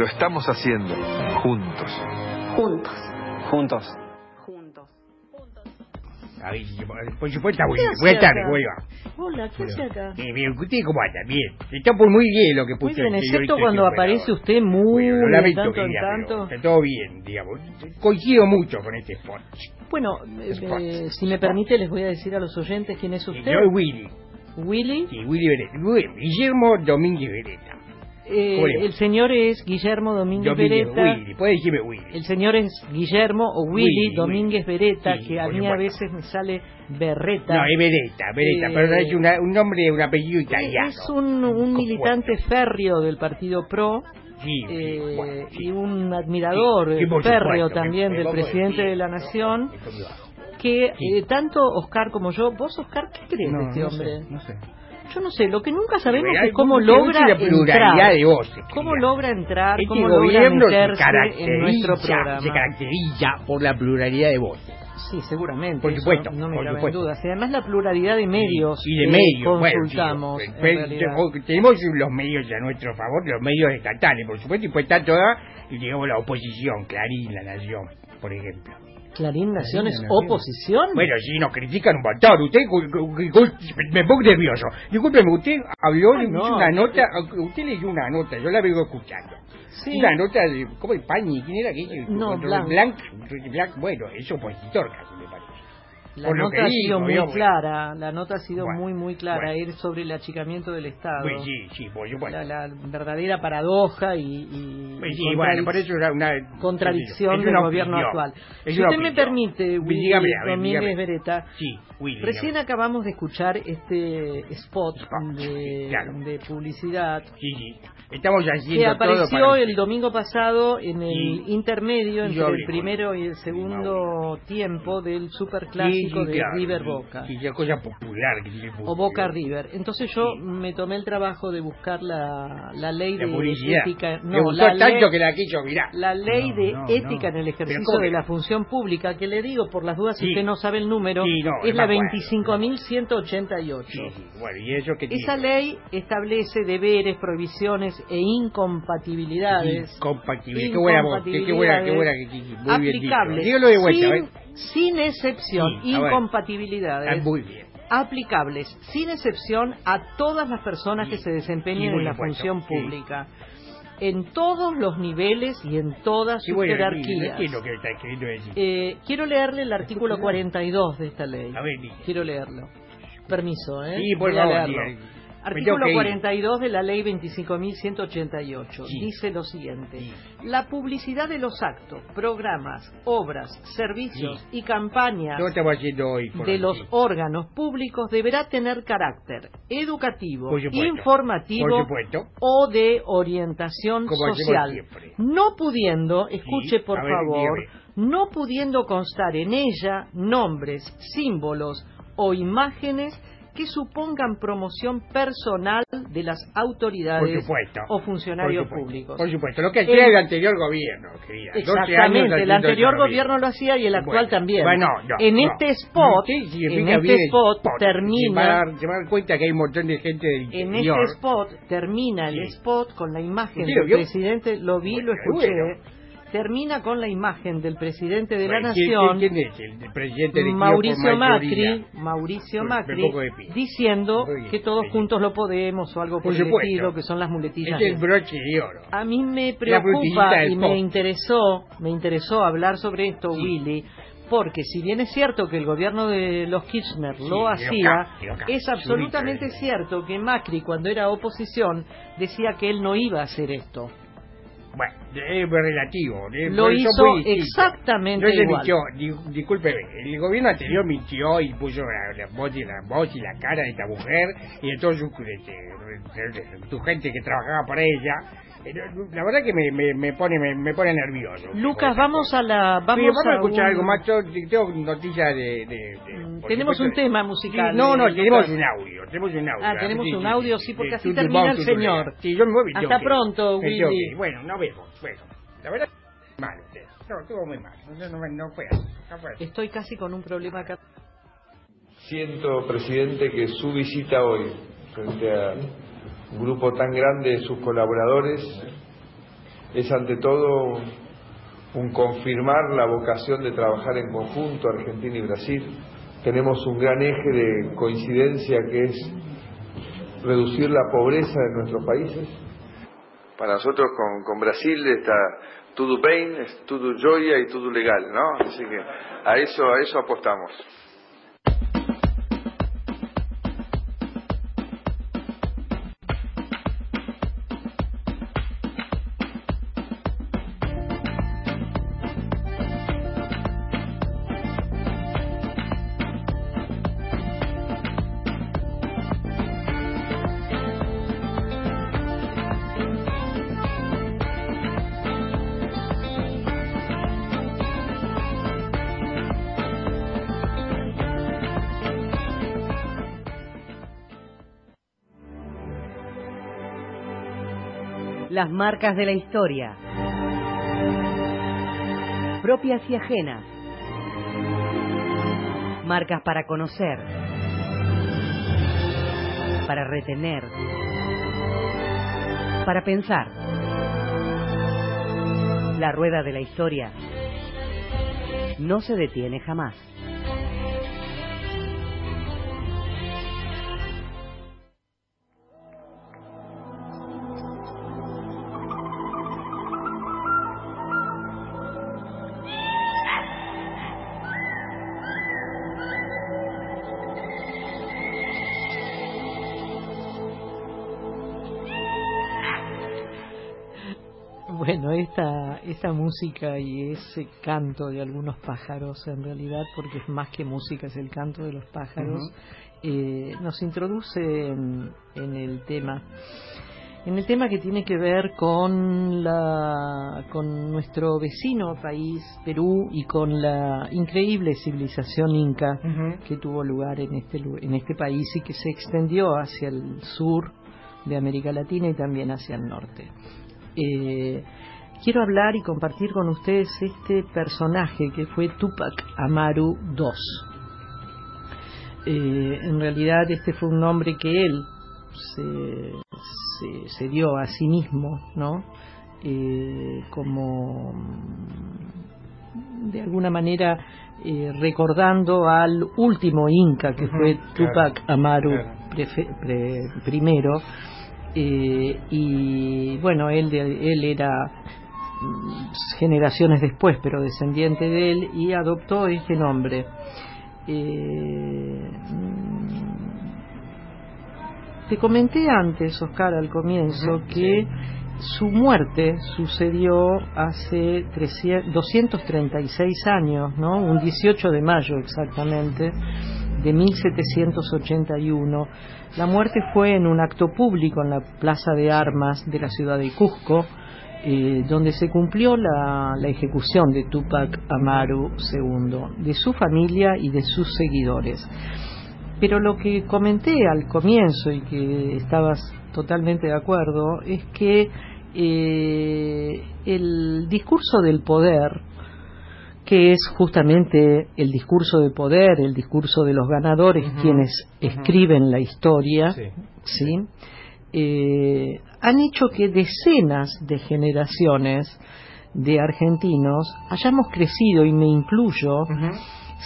Lo estamos haciendo juntos. Juntos. Juntos. Ahí, por supuesto, ¿Qué buenas tardes. Hola, ¿qué hace acá? Eh, bien, ¿usted cómo anda? Bien. Está por muy bien lo que Muy puso bien, excepto cuando aparece usted muy Bueno, lo de lamento, tanto en querida, pero tanto. Está todo bien, digamos. Coincido mucho con este spot. Bueno, eh, eh, si me permite, les voy a decir a los oyentes quién es usted. Yo soy Willy. Willy. Sí, Willy Beretta. Willy- Guillermo Domínguez Beretta. Eh, el señor es Guillermo Domínguez Beretta. Puede decirme Willy. El señor es Guillermo o Willy, Willy, Domínguez Beretta, Sí, que a mí a veces me sale Berreta. No, es Beretta, Beretta, Eh, pero no es una- un nombre, un apellido italiano. Es un, un militante férreo del Partido PRO. Sí, eh, bueno, sí. y un admirador férreo también me- me del de presidente de la Nación, me va. que eh, tanto Oscar como yo, vos Oscar, ¿qué crees No, de este no hombre? sé, no sé. Yo no sé, lo que nunca sabemos es cómo logra mucha pluralidad entrar, de voces, cómo logra entrar, Este cómo logra gobierno se meterse caracteriza, en nuestro programa. se caracteriza por la pluralidad de voces. Sí, seguramente. Por supuesto, no me por cabe en supuesto. duda. Y además la pluralidad de medios y de que medios, bueno, consultamos. sí, en pero- realidad. o- tenemos los medios a nuestro favor, los medios estatales, por supuesto, y pues está toda, y digamos, la oposición, Clarín, La Nación, por ejemplo. Clarín Nación es oposición. Bueno, sí, nos critican un montón. Usted, me pongo nervioso. Discúlpeme, usted habló, le no, una no, nota, usted leyó una nota, yo la vengo escuchando. Sí. Una nota de, ¿cómo es Pañi? ¿Quién era aquello? No, Blanc. Blanc, Blanc, bueno, es opositor casi, me parece. La por nota ha digo, sido muy digamos. clara, la nota ha sido Bueno, muy muy clara, bueno. ir sobre el achicamiento del Estado. Pues sí, sí, por supuesto. la, la verdadera paradoja y, y- Pues y sí, contradic- bueno, por eso era una contradicción es del una gobierno opinión. actual. Es si usted me opinión. permite, Willy Domínguez. Beretta, Sí, Willy. recién dígame. acabamos de escuchar este spot de, claro. de publicidad Sí. Estamos que todo apareció para... el domingo pasado en el intermedio Y entre el primero y el segundo tiempo del superclásico Sí, sí, de claro, River sí, Boca. Sí, la cosa popular que tiene o. Boca River. Entonces yo me tomé el trabajo de buscar la, la ley La de publicidad. ética. No, gustó la tanto ley, que la quiso mirar. la ley No, de no, ética en el ejercicio ¿cómo de la función pública, que le digo por las dudas si Sí. usted no sabe el número, Sí, es no la me acuerdo. 25.188. Sí, sí. Bueno, y eso que Esa ley establece deberes, prohibiciones e incompatibilidades. Incompatibilidad. Qué buena voz. Qué, qué buena, qué buena. que- muy bien dicho. Dígalo de vuelta, ¿ves? Sin excepción, Sí, a ver. incompatibilidades Ah, muy bien. aplicables sin excepción a todas las personas que se desempeñen en la función sí. pública. en todos los niveles y en todas Sí, sus bueno, jerarquías. lo que está. Eh, quiero leerle el artículo 42 de esta ley. A ver, diga. Quiero leerlo. Permiso, ¿eh? Sí, por favor, Artículo tengo que ir. 42 de la Ley 25.188 Sí. dice lo siguiente: La publicidad de los actos, programas, obras, servicios y campañas hoy. de los órganos públicos deberá tener carácter educativo, informativo o de orientación Como social. No pudiendo, escuche por ver, favor, no pudiendo constar en ella nombres, símbolos o imágenes que supongan promoción personal de las autoridades supuesto. o funcionarios Por supuesto. públicos. Por supuesto, lo que hacía El- el anterior gobierno, querida. 12 años Exactamente, el anterior gobierno lo hacía y el actual Bueno, también. bueno, no, en no. este spot, Sí, en este spot termina se va a dar cuenta que hay un montón de gente del en interior. este spot termina el Sí. spot con la imagen ¿Usted lo del presidente, lo vi, lo escuché. bueno. Termina con la imagen del presidente de la Bueno, ¿quién- nación, ¿Quién, quién es? El, el presidente elegido Mauricio Macri. Mauricio Macri, diciendo bien, que todos juntos lo podemos o algo por, el estilo, que son las muletillas. Es el broche de oro. A mí me preocupa y me interesó, me interesó hablar sobre esto, Willy, porque si bien es cierto que el gobierno de los Kirchner Sí, lo hacía, es absolutamente cierto que Macri cuando era oposición decía que él no iba a hacer esto. Bueno, es relativo. es- Lo hizo exactamente No igual. mintió, di- discúlpeme, el gobierno anterior mintió y puso la, la voz y la voz y la cara de esta mujer y de toda su, de- de- de- su gente que trabajaba para ella. Eh, La verdad que me, me, me pone me, me pone nervioso. Lucas, vamos a la vamos, Sí, vamos a a escuchar un- algo más. Yo tengo noticias de... de- de- por Tenemos un supuesto, tema Sí, musical. no, no, eh, tenemos un audio, tenemos un audio. Ah, tenemos Sí, un sí, audio, sí, sí, porque sí, así tú- termina el tú- tú- señor. Sí, yo me voy, Hasta pronto, que Willy. Bueno, no vemos, bueno. La verdad, mal usted. No, estuvo muy mal. No, no, no fue así. No fue así. Estoy casi con un problema acá. Siento, presidente, que su visita hoy, frente a un grupo tan grande de sus colaboradores, es ante todo un confirmar la vocación de trabajar en conjunto Argentina y Brasil. Tenemos un gran eje de coincidencia que es reducir la pobreza de nuestros países. Para nosotros con, con Brasil está todo bem, todo joya y todo legal, ¿no? Así que a eso, a eso apostamos. Las marcas de la historia. Propias y ajenas. Marcas para conocer. Para retener. Para pensar. La rueda de la historia no se detiene jamás. Bueno, esta, esta música y ese canto de algunos pájaros, en realidad, porque es más que música, es el canto de los pájaros, eh, nos introduce en, en el tema. En el tema que tiene que ver con, la, con nuestro vecino país, Perú, y con la increíble civilización inca que tuvo lugar en este, en este país y que se extendió hacia el sur de América Latina y también hacia el norte. Eh, quiero hablar y compartir con ustedes este personaje que fue Tupac Amaru II. Eh, en realidad este fue un nombre que él se, se, se dio a sí mismo, ¿no? Eh, como mm, de alguna manera eh, recordando al último inca que fue claro, Tupac Amaru claro. prefe- pre- primero Eh, y bueno, él, él era mm, generaciones después, pero descendiente de él, y adoptó este nombre. Eh, mm, te comenté antes, Oscar, al comienzo, que su muerte sucedió hace 300 236 años, ¿no? Un 18 de mayo exactamente de 1781. La muerte fue en un acto público en la Plaza de Armas de la ciudad de Cusco, eh, donde se cumplió la, la ejecución de Tupac Amaru II, de su familia y de sus seguidores. Pero lo que comenté al comienzo y que estabas totalmente de acuerdo es que eh, el discurso del poder, que es justamente el discurso de poder, el discurso de los ganadores, quienes escriben la historia, Sí. ¿sí? Eh, han hecho que decenas de generaciones de argentinos hayamos crecido, y me incluyo,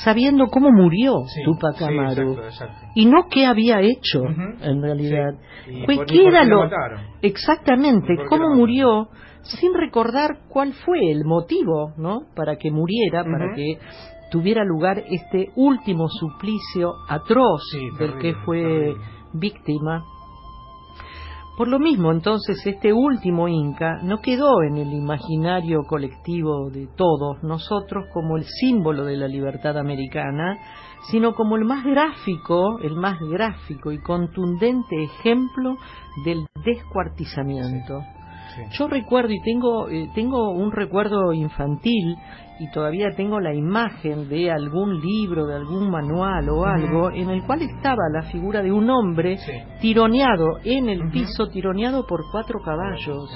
sabiendo cómo murió Sí, Tupac sí, Amaru exacto, exacto. y no qué había hecho en realidad. Fue qué era lo exactamente cómo mataron. Sin recordar cuál fue el motivo, ¿no? Para que muriera, para que tuviera lugar este último suplicio atroz Sí, del que fue terrible. víctima. Por lo mismo, entonces, este último Inca no quedó en el imaginario colectivo de todos nosotros como el símbolo de la libertad americana, sino como el más gráfico, el más gráfico y contundente ejemplo del descuartizamiento. Yo recuerdo y tengo eh, tengo un recuerdo infantil y todavía tengo la imagen de algún libro, de algún manual o algo en el cual estaba la figura de un hombre tironeado en el piso, tironeado por cuatro caballos.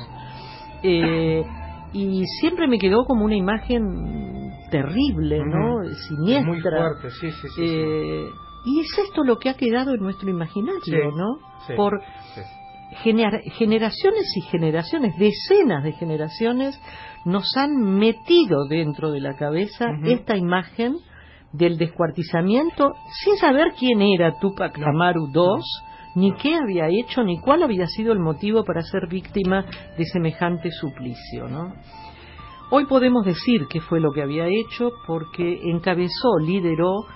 Eh, y siempre me quedó como una imagen terrible, ¿no? Siniestra. Muy fuerte, sí, sí, sí, sí. Eh, Y es esto lo que ha quedado en nuestro imaginario, ¿no? sí, Por sí. Gener- generaciones y generaciones, decenas de generaciones, nos han metido dentro de la cabeza esta imagen del descuartizamiento sin saber quién era Tupac Amaru II, ni qué había hecho, ni cuál había sido el motivo para ser víctima de semejante suplicio, ¿no? Hoy podemos decir qué fue lo que había hecho porque encabezó, lideró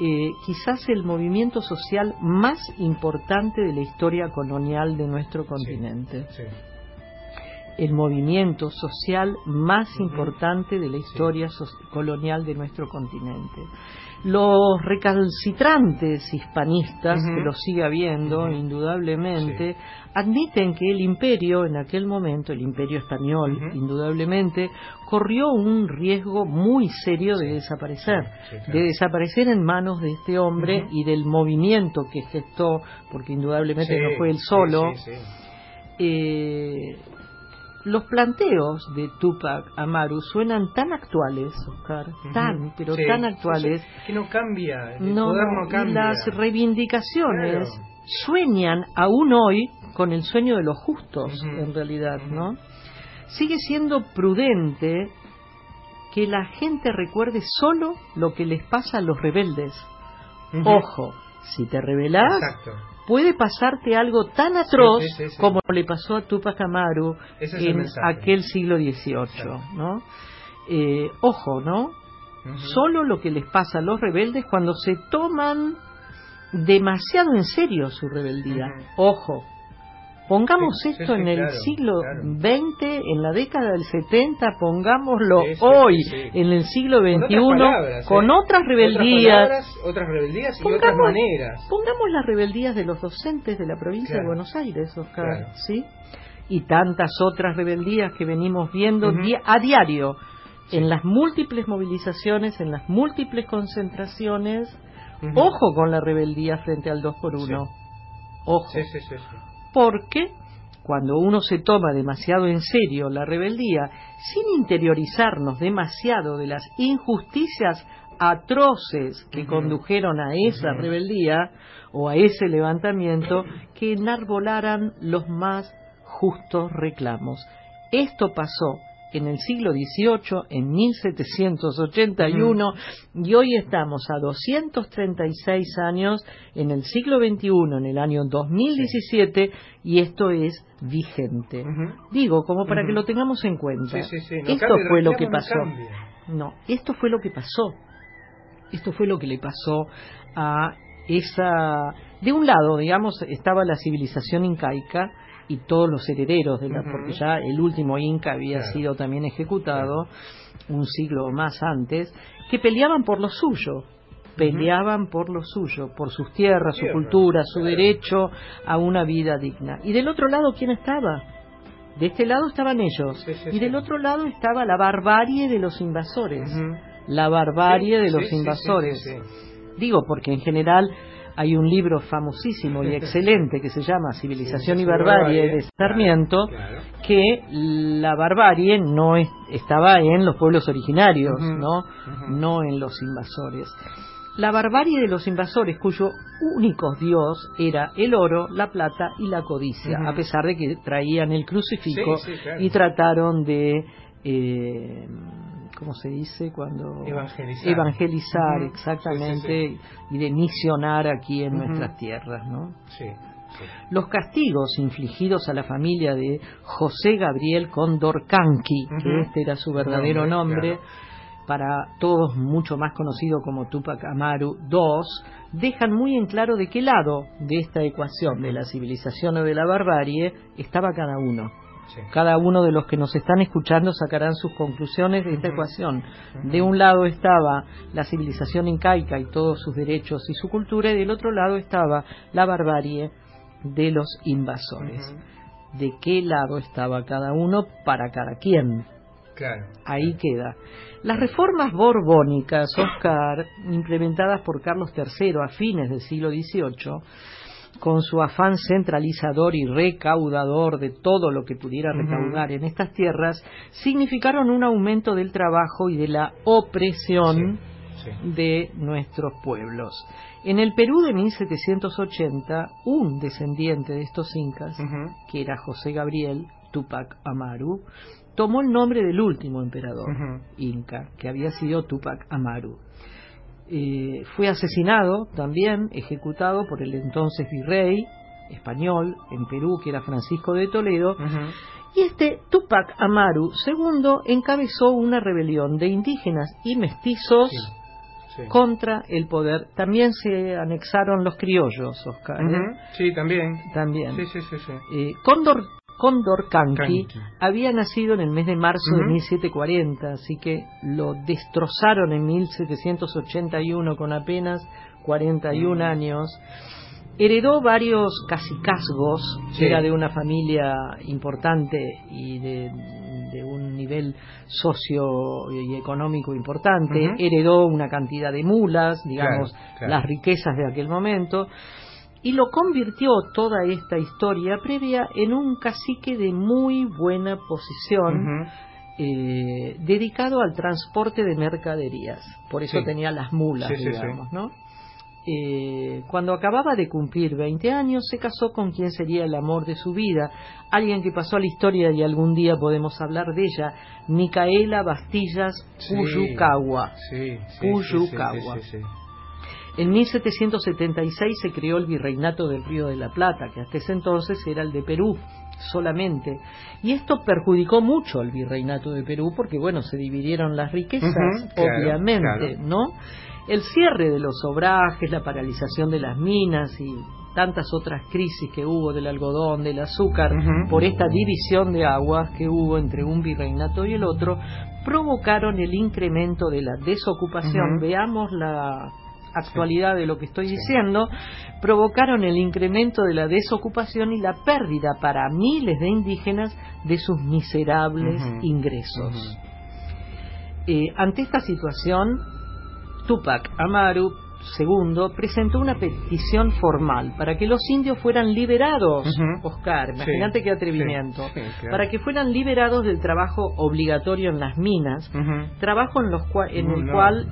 eh, quizás el movimiento social más importante de la historia colonial de nuestro continente. El movimiento social más importante de la historia so- colonial de nuestro continente. Los recalcitrantes hispanistas, que lo sigue habiendo indudablemente, admiten que el imperio en aquel momento, el imperio español, indudablemente, corrió un riesgo muy serio de desaparecer, sí, claro. de desaparecer en manos de este hombre y del movimiento que gestó, porque indudablemente no fue él solo. Eh, los planteos de Tupac Amaru suenan tan actuales, Oscar, tan, pero Sí, tan actuales. Que no cambia, el No, poder no, cambia. las reivindicaciones Claro. sueñan aún hoy con el sueño de los justos, en realidad, ¿no? Sigue siendo prudente que la gente recuerde solo lo que les pasa a los rebeldes. Ojo, si te rebelás, Exacto. Puede pasarte algo tan atroz Sí, sí, sí, sí. como le pasó a Tupac Amaru es en aquel siglo XVIII, ¿no? Eh, ojo, ¿no? Solo lo que les pasa a los rebeldes cuando se toman demasiado en serio su rebeldía. Ojo. Pongamos Sí, esto sí, en el claro, siglo claro. XX, en la década del 70, pongámoslo hoy, sí, en el siglo Con XXI, otras palabras, con ¿eh? otras rebeldías. Otras, palabras, otras rebeldías y otras Pongamos- maneras. Pongamos las rebeldías de los docentes de la provincia Claro. de Buenos Aires, Oscar, Claro. ¿sí? Y tantas otras rebeldías que venimos viendo di- a diario en las múltiples movilizaciones, en las múltiples concentraciones. Ojo con la rebeldía frente al 2 por 1 Ojo. Sí, sí, sí, sí. Porque cuando uno se toma demasiado en serio la rebeldía, sin interiorizarnos demasiado de las injusticias atroces que condujeron a esa rebeldía o a ese levantamiento, que enarbolaran los más justos reclamos. Esto pasó en el siglo XVIII, en 1781, y hoy estamos a 236 años en el siglo XXI, en el año 2017, y esto es vigente. Digo, como para que lo tengamos en cuenta. Sí, sí, sí. No Esto cambia, fue lo que no pasó. No, esto fue lo que pasó. Esto fue lo que le pasó a esa... De un lado, digamos, estaba la civilización incaica y todos los herederos de la... Porque ya el último inca había Claro. sido también ejecutado un siglo más antes, que peleaban por lo suyo. Peleaban por lo suyo, por sus tierras, su Tierra, cultura, su derecho a una vida digna. Y del otro lado, ¿quién estaba? De este lado estaban ellos. Sí, sí, y del otro lado estaba la barbarie de los invasores. La barbarie de los invasores. Digo, porque en general hay un libro famosísimo y excelente que se llama Civilización y Barbarie de Sarmiento, que la barbarie no es- estaba en los pueblos originarios, ¿no? No en los invasores. La barbarie de los invasores, cuyo único dios era el oro, la plata y la codicia, a pesar de que traían el crucifijo Sí, sí, claro. y trataron de, eh, ¿cómo se dice? Cuando Evangelizar. evangelizar, exactamente, y de misionar aquí en nuestras tierras, ¿no? Sí. Los castigos infligidos a la familia de José Gabriel Condorcanqui, que este era su verdadero Nombre, nombre, para todos mucho más conocido como Tupac Amaru II, dejan muy en claro de qué lado de esta ecuación de la civilización o de la barbarie estaba cada uno. Sí. Cada uno de los que nos están escuchando sacarán sus conclusiones de esta ecuación. De un lado estaba la civilización incaica y todos sus derechos y su cultura, y del otro lado estaba la barbarie de los invasores. De qué lado estaba cada uno para cada quien. Claro. Ahí queda. Las reformas borbónicas, Oscar, implementadas por Carlos III a fines del siglo XVIII, con su afán centralizador y recaudador de todo lo que pudiera recaudar en estas tierras, significaron un aumento del trabajo y de la opresión Sí. de nuestros pueblos. En el Perú de 1780, un descendiente de estos incas, que era José Gabriel Tupac Amaru, tomó el nombre del último emperador inca, que había sido Tupac Amaru. Eh, fue asesinado también, ejecutado por el entonces virrey español en Perú, que era Francisco de Toledo, y este Tupac Amaru II encabezó una rebelión de indígenas y mestizos Sí. contra el poder. También se anexaron los criollos, Oscar. ¿eh? Sí, también. También. Sí, sí, sí, sí. Eh, Cóndor, Cóndor Canqui. había nacido en el mes de marzo de Ujú. 1740, así que lo destrozaron en 1781 con apenas 41 años. Heredó varios cacicazgos, Sí. era de una familia importante y de, de un nivel socio y económico importante. Heredó una cantidad de mulas, digamos, Claro, claro. las riquezas de aquel momento y lo convirtió toda esta historia previa en un cacique de muy buena posición eh, dedicado al transporte de mercaderías. Por eso Sí. tenía las mulas, Sí, sí, sí. digamos, ¿no? Eh, cuando acababa de cumplir 20 años, se casó con quien sería el amor de su vida, alguien que pasó a la historia y algún día podemos hablar de ella, Micaela Bastillas sí, sí, sí, sí. En 1776 se creó el Virreinato del Río de la Plata, que hasta ese entonces era el de Perú solamente. Y esto perjudicó mucho al Virreinato de Perú porque, bueno, se dividieron las riquezas, claro, obviamente, claro. ¿no? El cierre de los obrajes, la paralización de las minas y tantas otras crisis que hubo del algodón, del azúcar, por esta división de aguas que hubo entre un virreinato y el otro, provocaron el incremento de la desocupación. Veamos la actualidad de lo que estoy diciendo, provocaron el incremento de la desocupación y la pérdida para miles de indígenas de sus miserables ingresos. Eh, ante esta situación, Tupac Amaru II presentó una petición formal para que los indios fueran liberados. Oscar, Sí, imagínate qué atrevimiento, sí, sí, claro. para que fueran liberados del trabajo obligatorio en las minas, trabajo en, los cua- en el No. cual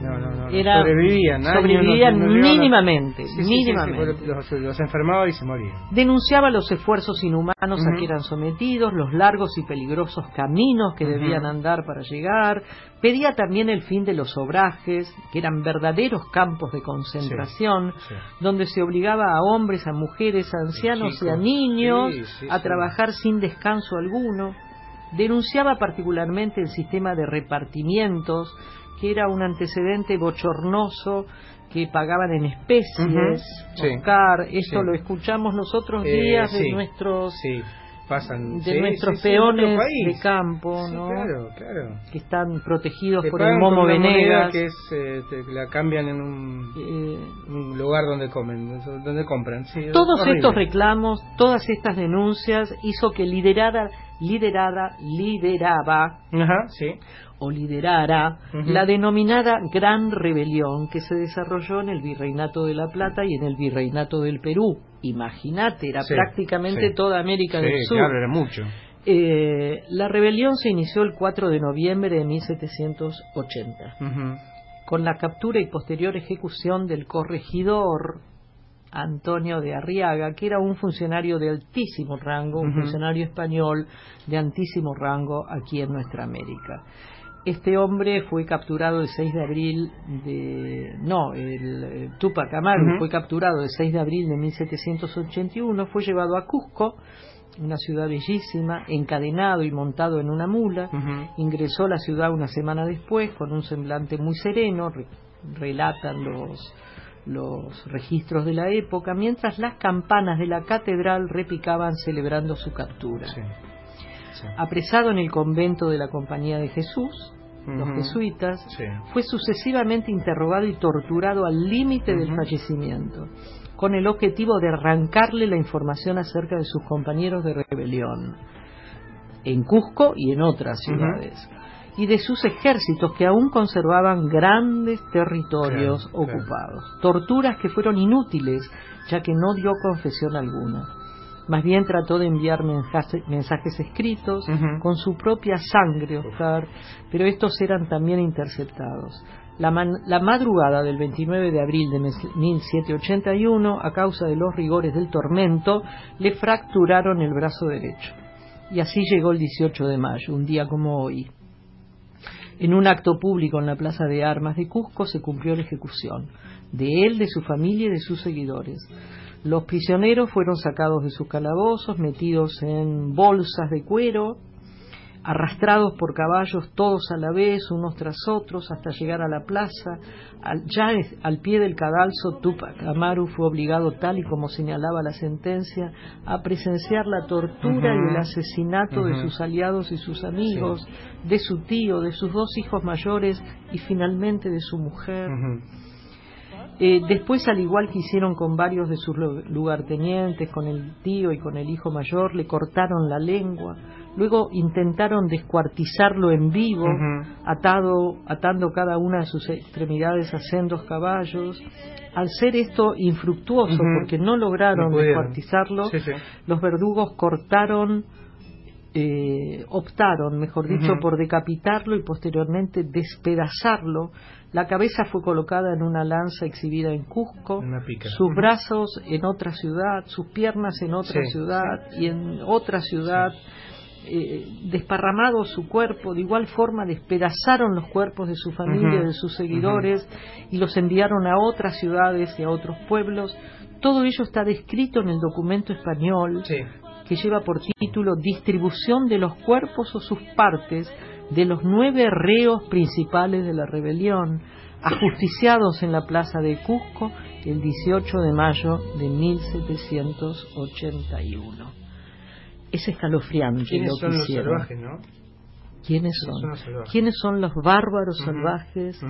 no, no, no, no, Era- sobrevivían, sobrevivían no- no mínimamente, Sí, sí, sí, sí, mínimamente. los, los enfermaba y se morían. Denunciaba los esfuerzos inhumanos a que eran sometidos, los largos y peligrosos caminos que debían andar para llegar. Pedía también el fin de los obrajes, que eran verdaderos campos de concentración, donde se obligaba a hombres, a mujeres, a ancianos y a niños a trabajar sin descanso alguno. Denunciaba particularmente el sistema de repartimientos, que era un antecedente bochornoso que pagaban en especies. Oscar, esto Sí. lo escuchamos los otros Eh, días de sí. nuestros pasan. de nuestros peones de campo, claro, claro. Que están protegidos Te por el Momo Venegas. que es, eh, te- la cambian en un, un lugar donde comen, donde compran. Todos horrible. estos reclamos, todas estas denuncias hizo que liderara, liderara, lideraba Ajá, sí. o liderara la denominada Gran Rebelión que se desarrolló en el Virreinato de la Plata y en el Virreinato del Perú. Imagínate, era Sí, prácticamente sí. toda América del Sur. claro, era mucho. Eh, la rebelión se inició el 4 de noviembre de 1780 Ujú. con la captura y posterior ejecución del corregidor Antonio de Arriaga, que era un funcionario de altísimo rango, un funcionario español de altísimo rango aquí en nuestra América. Este hombre fue capturado el 6 de abril de... No, el eh, Tupac Amaru fue capturado el 6 de abril de 1781, fue llevado a Cusco, una ciudad bellísima, encadenado y montado en una mula. Ingresó a la ciudad una semana después con un semblante muy sereno, re- relatan los, los registros de la época, mientras las campanas de la catedral repicaban celebrando su captura. Apresado en el convento de la Compañía de Jesús, los jesuitas, Sí. fue sucesivamente interrogado y torturado al límite del fallecimiento, con el objetivo de arrancarle la información acerca de sus compañeros de rebelión, en Cusco y en otras ciudades, y de sus ejércitos que aún conservaban grandes territorios Claro, claro. ocupados. Torturas que fueron inútiles, ya que no dio confesión alguna. Más bien trató de enviar mensaje- mensajes escritos con su propia sangre, Oscar, pero estos eran también interceptados. La, man- la madrugada del 29 de abril de mes- 1781, a causa de los rigores del tormento, le fracturaron el brazo derecho. Y así llegó el 18 de mayo, un día como hoy. En un acto público en la Plaza de Armas de Cusco se cumplió la ejecución de él, de su familia y de sus seguidores. Los prisioneros fueron sacados de sus calabozos, metidos en bolsas de cuero, arrastrados por caballos todos a la vez, unos tras otros, hasta llegar a la plaza. Al, ya al pie del cadalso, Tupac Amaru fue obligado, tal y como señalaba la sentencia, a presenciar la tortura y el asesinato de sus aliados y sus amigos, de su tío, de sus dos hijos mayores y finalmente de su mujer. Eh, después, al igual que hicieron con varios de sus lu- lugartenientes, con el tío y con el hijo mayor, le cortaron la lengua. Luego intentaron descuartizarlo en vivo, atado, atando cada una de sus extremidades a sendos caballos. Al ser esto infructuoso, porque no lograron No descuartizarlo, Sí, sí. los verdugos cortaron, eh, optaron, mejor dicho, por decapitarlo y posteriormente despedazarlo. La cabeza fue colocada en una lanza exhibida en Cusco, sus brazos en otra ciudad, sus piernas en otra Sí, ciudad y en otra ciudad. eh, desparramado su cuerpo, de igual forma despedazaron los cuerpos de su familia, de sus seguidores y los enviaron a otras ciudades y a otros pueblos. Todo ello está descrito en el documento español que lleva por título Distribución de los cuerpos o sus partes de los nueve reos principales de la rebelión, ajusticiados en la plaza de Cusco el 18 de mayo de 1781. Es escalofriante ¿Quiénes lo que son los hicieron. salvajes, no? ¿Quiénes ¿Quiénes son son? los salvajes? ¿Quiénes son los bárbaros salvajes?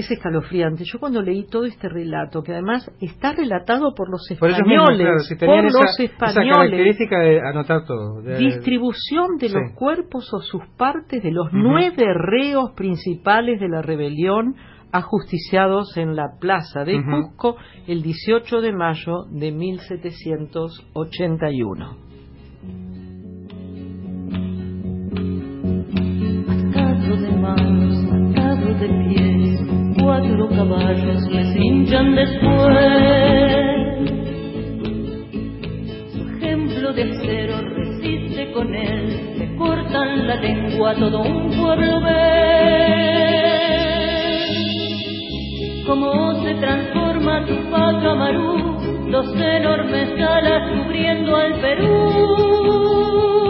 Es escalofriante. Yo cuando leí todo este relato, que además está relatado por los Por españoles, mismos, claro, si por esa, los esa españoles, característica de anotar todo. de- distribución de Sí. los cuerpos o sus partes de los nueve reos principales de la rebelión ajusticiados en la plaza de. Cusco el 18 de mayo de 1781. atado de manos, atado de pies, cuatro caballos le cinchan después. Su ejemplo de acero resiste con él, le cortan la lengua todo un pueblo ve. Cómo se transforma Tupac Amaru, dos enormes alas cubriendo al Perú.